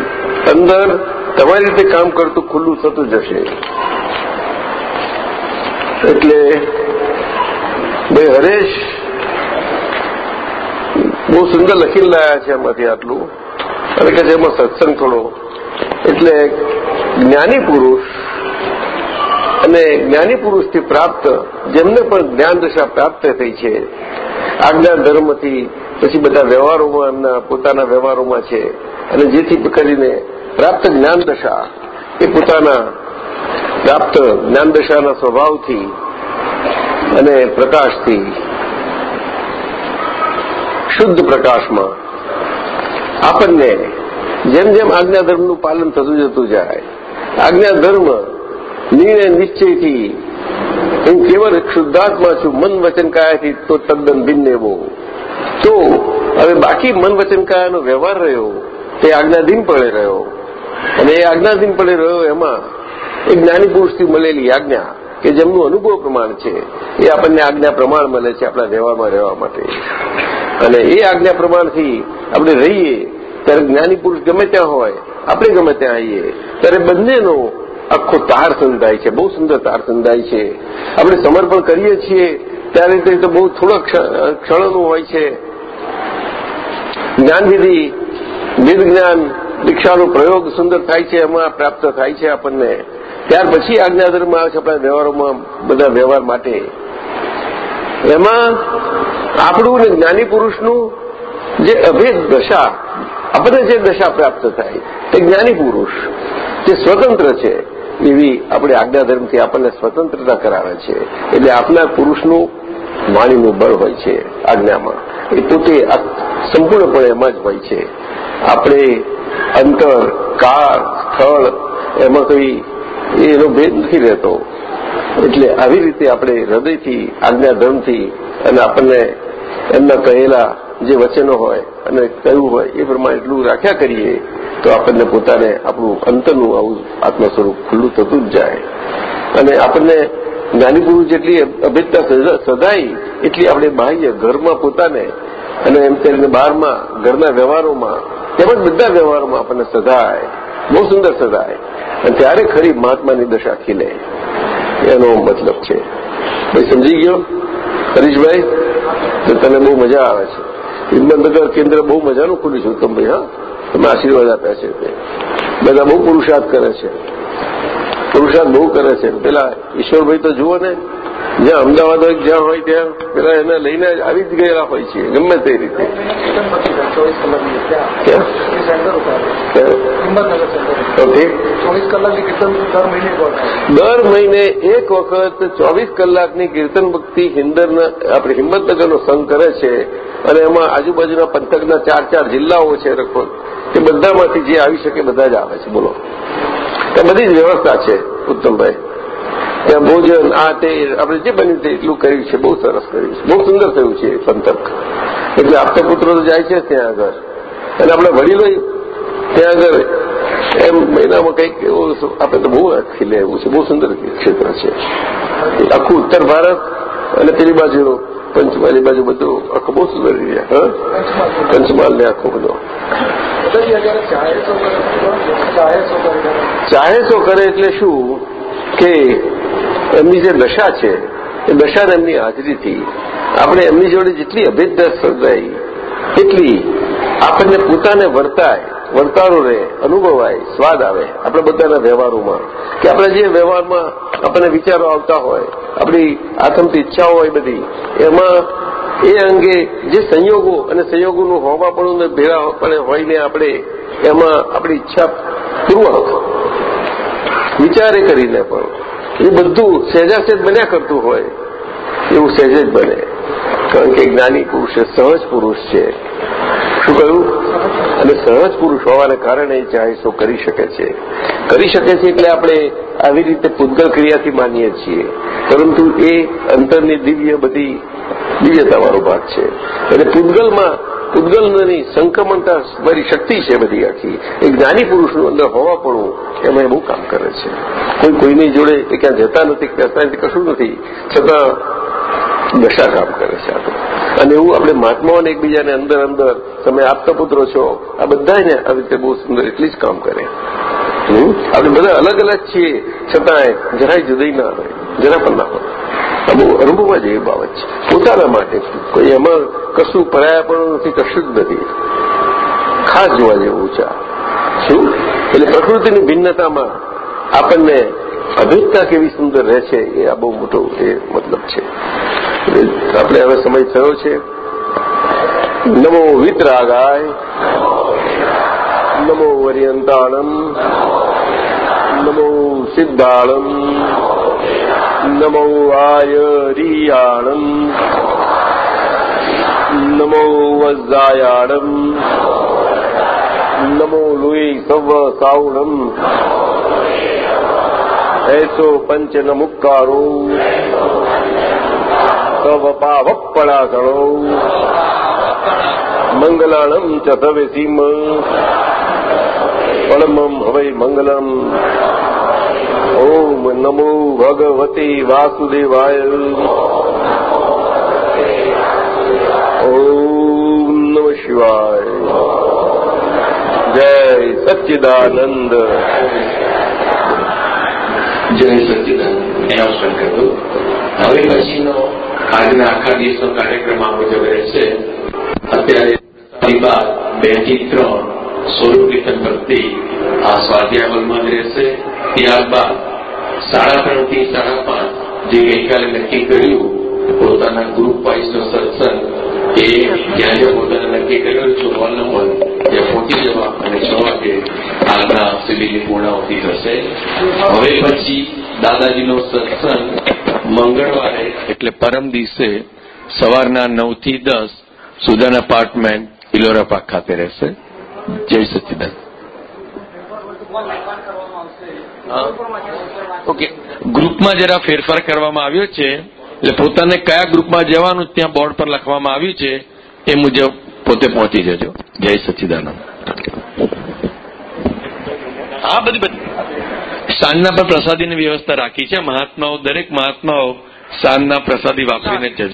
અંદર, તમારી રીતે કામ કરતું ખુલ્લું થતું જશે. એટલે ભાઈ હરેશ બહુ સુંદર લખી લાયા છે એમાંથી આટલું. અને કે એમાં સત્સંગ થોડો. એટલે જ્ઞાની પુરુષ અને જ્ઞાની પુરુષથી પ્રાપ્ત, જેમને પણ જ્ઞાન દશા પ્રાપ્ત થઈ છે આજ્ઞા ધર્મથી પછી બધા વ્યવહારોમાં એમના પોતાના વ્યવહારોમાં છે. અને જેથી કરીને પ્રાપ્ત જ્ઞાનદશા એ પોતાના પ્રાપ્ત જ્ઞાનદશાના સ્વભાવથી અને પ્રકાશથી શુદ્ધ પ્રકાશમાં આપણને જેમ જેમ આજ્ઞાધર્મનું પાલન થતું જતું જાય, આજ્ઞાધર્મ નિર્ણય નિશ્ચયથી હું કેવળ શુદ્ધાત્મા છું, મન વચન કાયાથી તો તદ્દન ભિન્ન એવો તો હવે બાકી મન વચન વ્યવહાર રહ્યો તે આજ્ઞાધીન પડે રહ્યો. અને એ આજ્ઞાધીન પડે રહ્યો એમાં એ જ્ઞાની પુરુષથી મળેલી આજ્ઞા, કે જેમનું અનુભવ પ્રમાણ છે, એ આપણને આજ્ઞા પ્રમાણ મળે છે આપણા વ્યવહારમાં રહેવા માટે. અને એ આજ્ઞા પ્રમાણથી આપણે રહીએ, ત્યારે જ્ઞાની પુરુષ ગમે ત્યાં હોય, આપણે ગમે ત્યાં આવીએ, ત્યારે બંનેનો આખો તાર સંધાય છે, બહુ સુંદર તાર સંધાય છે. આપણે સમર્પણ કરીએ છીએ, ત્યારે તે તો બહુ થોડા ક્ષણોનું હોય છે જ્ઞાનવિધિ વેદ જ્ઞાન દીક્ષાનો પ્રયોગ સુંદર થાય છે, એમાં પ્રાપ્ત થાય છે આપણને. ત્યાર પછી આજ્ઞાધર્મ આવે છે આપણા વ્યવહારોમાં બધા વ્યવહાર માટે. એમાં આપણું ને જ્ઞાની પુરુષનું જે અભેદ દશા, આપણને જે દશા પ્રાપ્ત થાય તે જ્ઞાની પુરુષ, જે સ્વતંત્ર છે, એવી આપણે આજ્ઞાધર્મથી આપણને સ્વતંત્રતા કરાવે છે. એટલે આપનાર પુરુષનું વાણીનું બળ હોય છે આજ્ઞામાં. એ પોતે સંપૂર્ણપણે એમાં જ હોય છે. આપણે અંતર કાળ સ્થળ, એમાં કઈ એનો ભેદ નથી રહેતો. એટલે આવી રીતે આપણે હૃદયથી, આજ્ઞાધર્મથી અને આપણને એમના કહેલા જે વચનો હોય અને કહ્યું હોય એ પ્રમાણે એટલું રાખ્યા કરીએ તો આપણને પોતાને આપણું અંતરનું આવું આત્મ સ્વરૂપ ખુલ્લું થતું જ જાય. અને આપણને જ્ઞાની ગુરુ જેટલી અભેદતા સદાય એટલી આપણે બાહ્ય ઘરમાં પોતાને અને એમ કરીને બહારમાં ઘરના વ્યવહારોમાં, તેમજ બધા વ્યવહારોમાં આપણને સદાય બહુ સુંદર સદાય અને ત્યારે ખરી મહાત્માની દશા ખીલે. એનો મતલબ છે. ભાઈ, સમજી ગયો? હરીશભાઈ, તો તને બહુ મજા આવે છે. હિંમતનગર કેન્દ્ર બહુ મજાનું ખુલ્યું છે ઉત્તમભાઈ હા? તમે આશીર્વાદ આપ્યા છે તે. બધા બહુ પુરુષાર્થ કરે છે. પુરુષાર્થ બહુ કરે છે. પેલા ઈશ્વરભાઈ તો જુઓ ને જ્યાં અમદાવાદ હોય જ્યાં હોય ત્યાં પેલા એને લઈને આવી જ ગયેલા હોય છે, ગમે તે રીતે. દર મહિને એક વખત ચોવીસ કલાકની કીર્તન ભક્તિ હિન્દર આપણે હિંમતનગરનો સંઘ કરે છે અને એમાં આજુબાજુના પંથકના ચાર ચાર જિલ્લાઓ છે લગભગ. એ બધામાંથી જે આવી શકે બધા જ આવે છે. બોલો. બધી જ વ્યવસ્થા છે, ઉત્તમભાઈ. ત્યાં ભોજન આ તે આપણે જે બન્યું તે એટલું કર્યું છે બહુ સરસ કર્યું છે. બહુ સુંદર થયું છે પંથક એટલે આપતા પુત્રો તો જાય છે ત્યાં આગળ. અને આપણા વડીલો ત્યાં આગળ એમ મહિનામાં કંઈક એવું આપણે તો બહુ ખીલે એવું છે બહુ સુંદર ક્ષેત્ર છે. આખું ઉત્તર ભારત અને પેલી બાજુ પંચમહાલી બાજુ બધું આખું બહુ સુંદર એરિયા હા? પંચમહાલ ને આખો બધો. ચાહેસો કરે એટલે શું? કે એમની જે દશા છે, એ દશાને એમની હાજરીથી આપણે એમની જોડે જેટલી અભેદ્ય સર્જાઈ, એટલી આપણને પોતાને વર્તાય વર્તારો રહે, અનુભવાય, સ્વાદ આવે આપણે બધાના વ્યવહારોમાં. કે આપણે જે વ્યવહારમાં આપણને વિચારો આવતા હોય, આપણી આથમતી ઈચ્છાઓ હોય બધી, એમાં એ અંગે જે સંયોગો અને સંયોગોનું હોવાપણું ભેળા પણ હોઈને આપણે, એમાં આપણી ઈચ્છા પૂર્વક વિચારે કરીને પણ એ બધું સહેજાસહેજ બન્યા કરતું હોય, એવું સહેજ જ બને. કારણ કે જ્ઞાની પુરુષ એ સહજ પુરુષ છે. શું કહ્યું? અને સહજ પુરુષ હોવાને કારણે એ ચાહીસો કરી શકે છે. કરી શકે છે એટલે આપણે આવી રીતે પૂતગલ ક્રિયાથી માનીએ છીએ. પરંતુ એ અંતરની દિવ્ય બધી દિવ્યતાવાળો ભાગ છે. અને પૂતગલમાં પૂતગલની સંક્રમણતા મારી શક્તિ છે બધી આખી. એ જ્ઞાની પુરુષનું અંદર હોવાપણું એમાં બહુ કામ કરે છે. કોઈ કોઈની જોડે એ ક્યાં જતા નથી કહેતા નથી કશું નથી, છતાં દશા કામ કરે છે આપણે અને એવું આપણે મહાત્માઓને એકબીજાને અંદર અંદર, તમે આપતા પુત્રો છો, આ બધાને આ રીતે બહુ સુંદર એટલી જ કામ કરે. આપણે બધા અલગ અલગ છીએ, છતાંય જરાય જુદી ના હોય, જરા પણ ના હોય. અનુભવવા જેવી બાબત છે. પોતાના માટે કોઈ એમાં કશું પરાયા પણ નથી, કશું જ નથી. ખાસ જોવા જેવું છે શું? એટલે પ્રકૃતિની ભિન્નતામાં આપણને અભેદતા કેવી સુંદર રહે છે એ આ બહુ મોટો એ મતલબ છે. આપણે હવે સમય થયો છે. નમો વિતરાગાય. નમો વરિયંતાણમ. નમો સિદ્ધાળમ. નમો વજ્જાયાણમ નમો લુઈ સવ સાવણમ એસો પંચન મુક્કારો સવ પાવપણાસણો મંગલાણમ ચ સવેસીમ પરમમ હવૈ મંગલમ ઓમ નમો ભગવતી વાસુદેવાય ઓમ નમ શિવાય જય સચ્ચિદાનંદ જય સચિદાન એનાઉન્સમેન્ટ હવે પછીનો આજના આખા દિવસનો કાર્યક્રમ આ મુજબ રહેશે અત્યારે બાદ બેથી ત્રણ સ્વરૂપ કીર્તન ભક્તિ આ સ્વાધ્યાય હોલમાં રહેશે. ત્યારબાદ સાડા ત્રણથી સાડા પાંચ જે ગઈકાલે નક્કી કર્યું, પોતાના ગ્રુપ વાઇઝનો સત્સંગ એ જ્યાં પોતાને નક્કી કર્યો છે હોલ નંબર ત્યાં પહોંચી જવા અને છ વાગે આજના શિબિરની પૂર્ણાવતી થશે. હવે પછી દાદાજીનો સત્સંગ મંગળવારે એટલે પરમ દિવસે સવારના નવથી દસ સુદાન અપાર્ટમેન્ટ ઇલોરા પાર્ક ખાતે રહેશે. જય સચિદાન ઓકે. ગ્રુપમાં જરા ફેરફાર કરવામાં આવ્યો છે. એટલે પોતાને કયા ગ્રુપમાં જવાનું ત્યાં બોર્ડ પર લખવામાં આવ્યું છે એ મુજબ પોતે પહોંચી જજો. જય સચિદાનંદ. હા બધી બધી. સાંજના પર પ્રસાદીની વ્યવસ્થા રાખી છે. મહાત્માઓ દરેક મહાત્માઓ સાંજના પ્રસાદી વાપરીને જ જશે.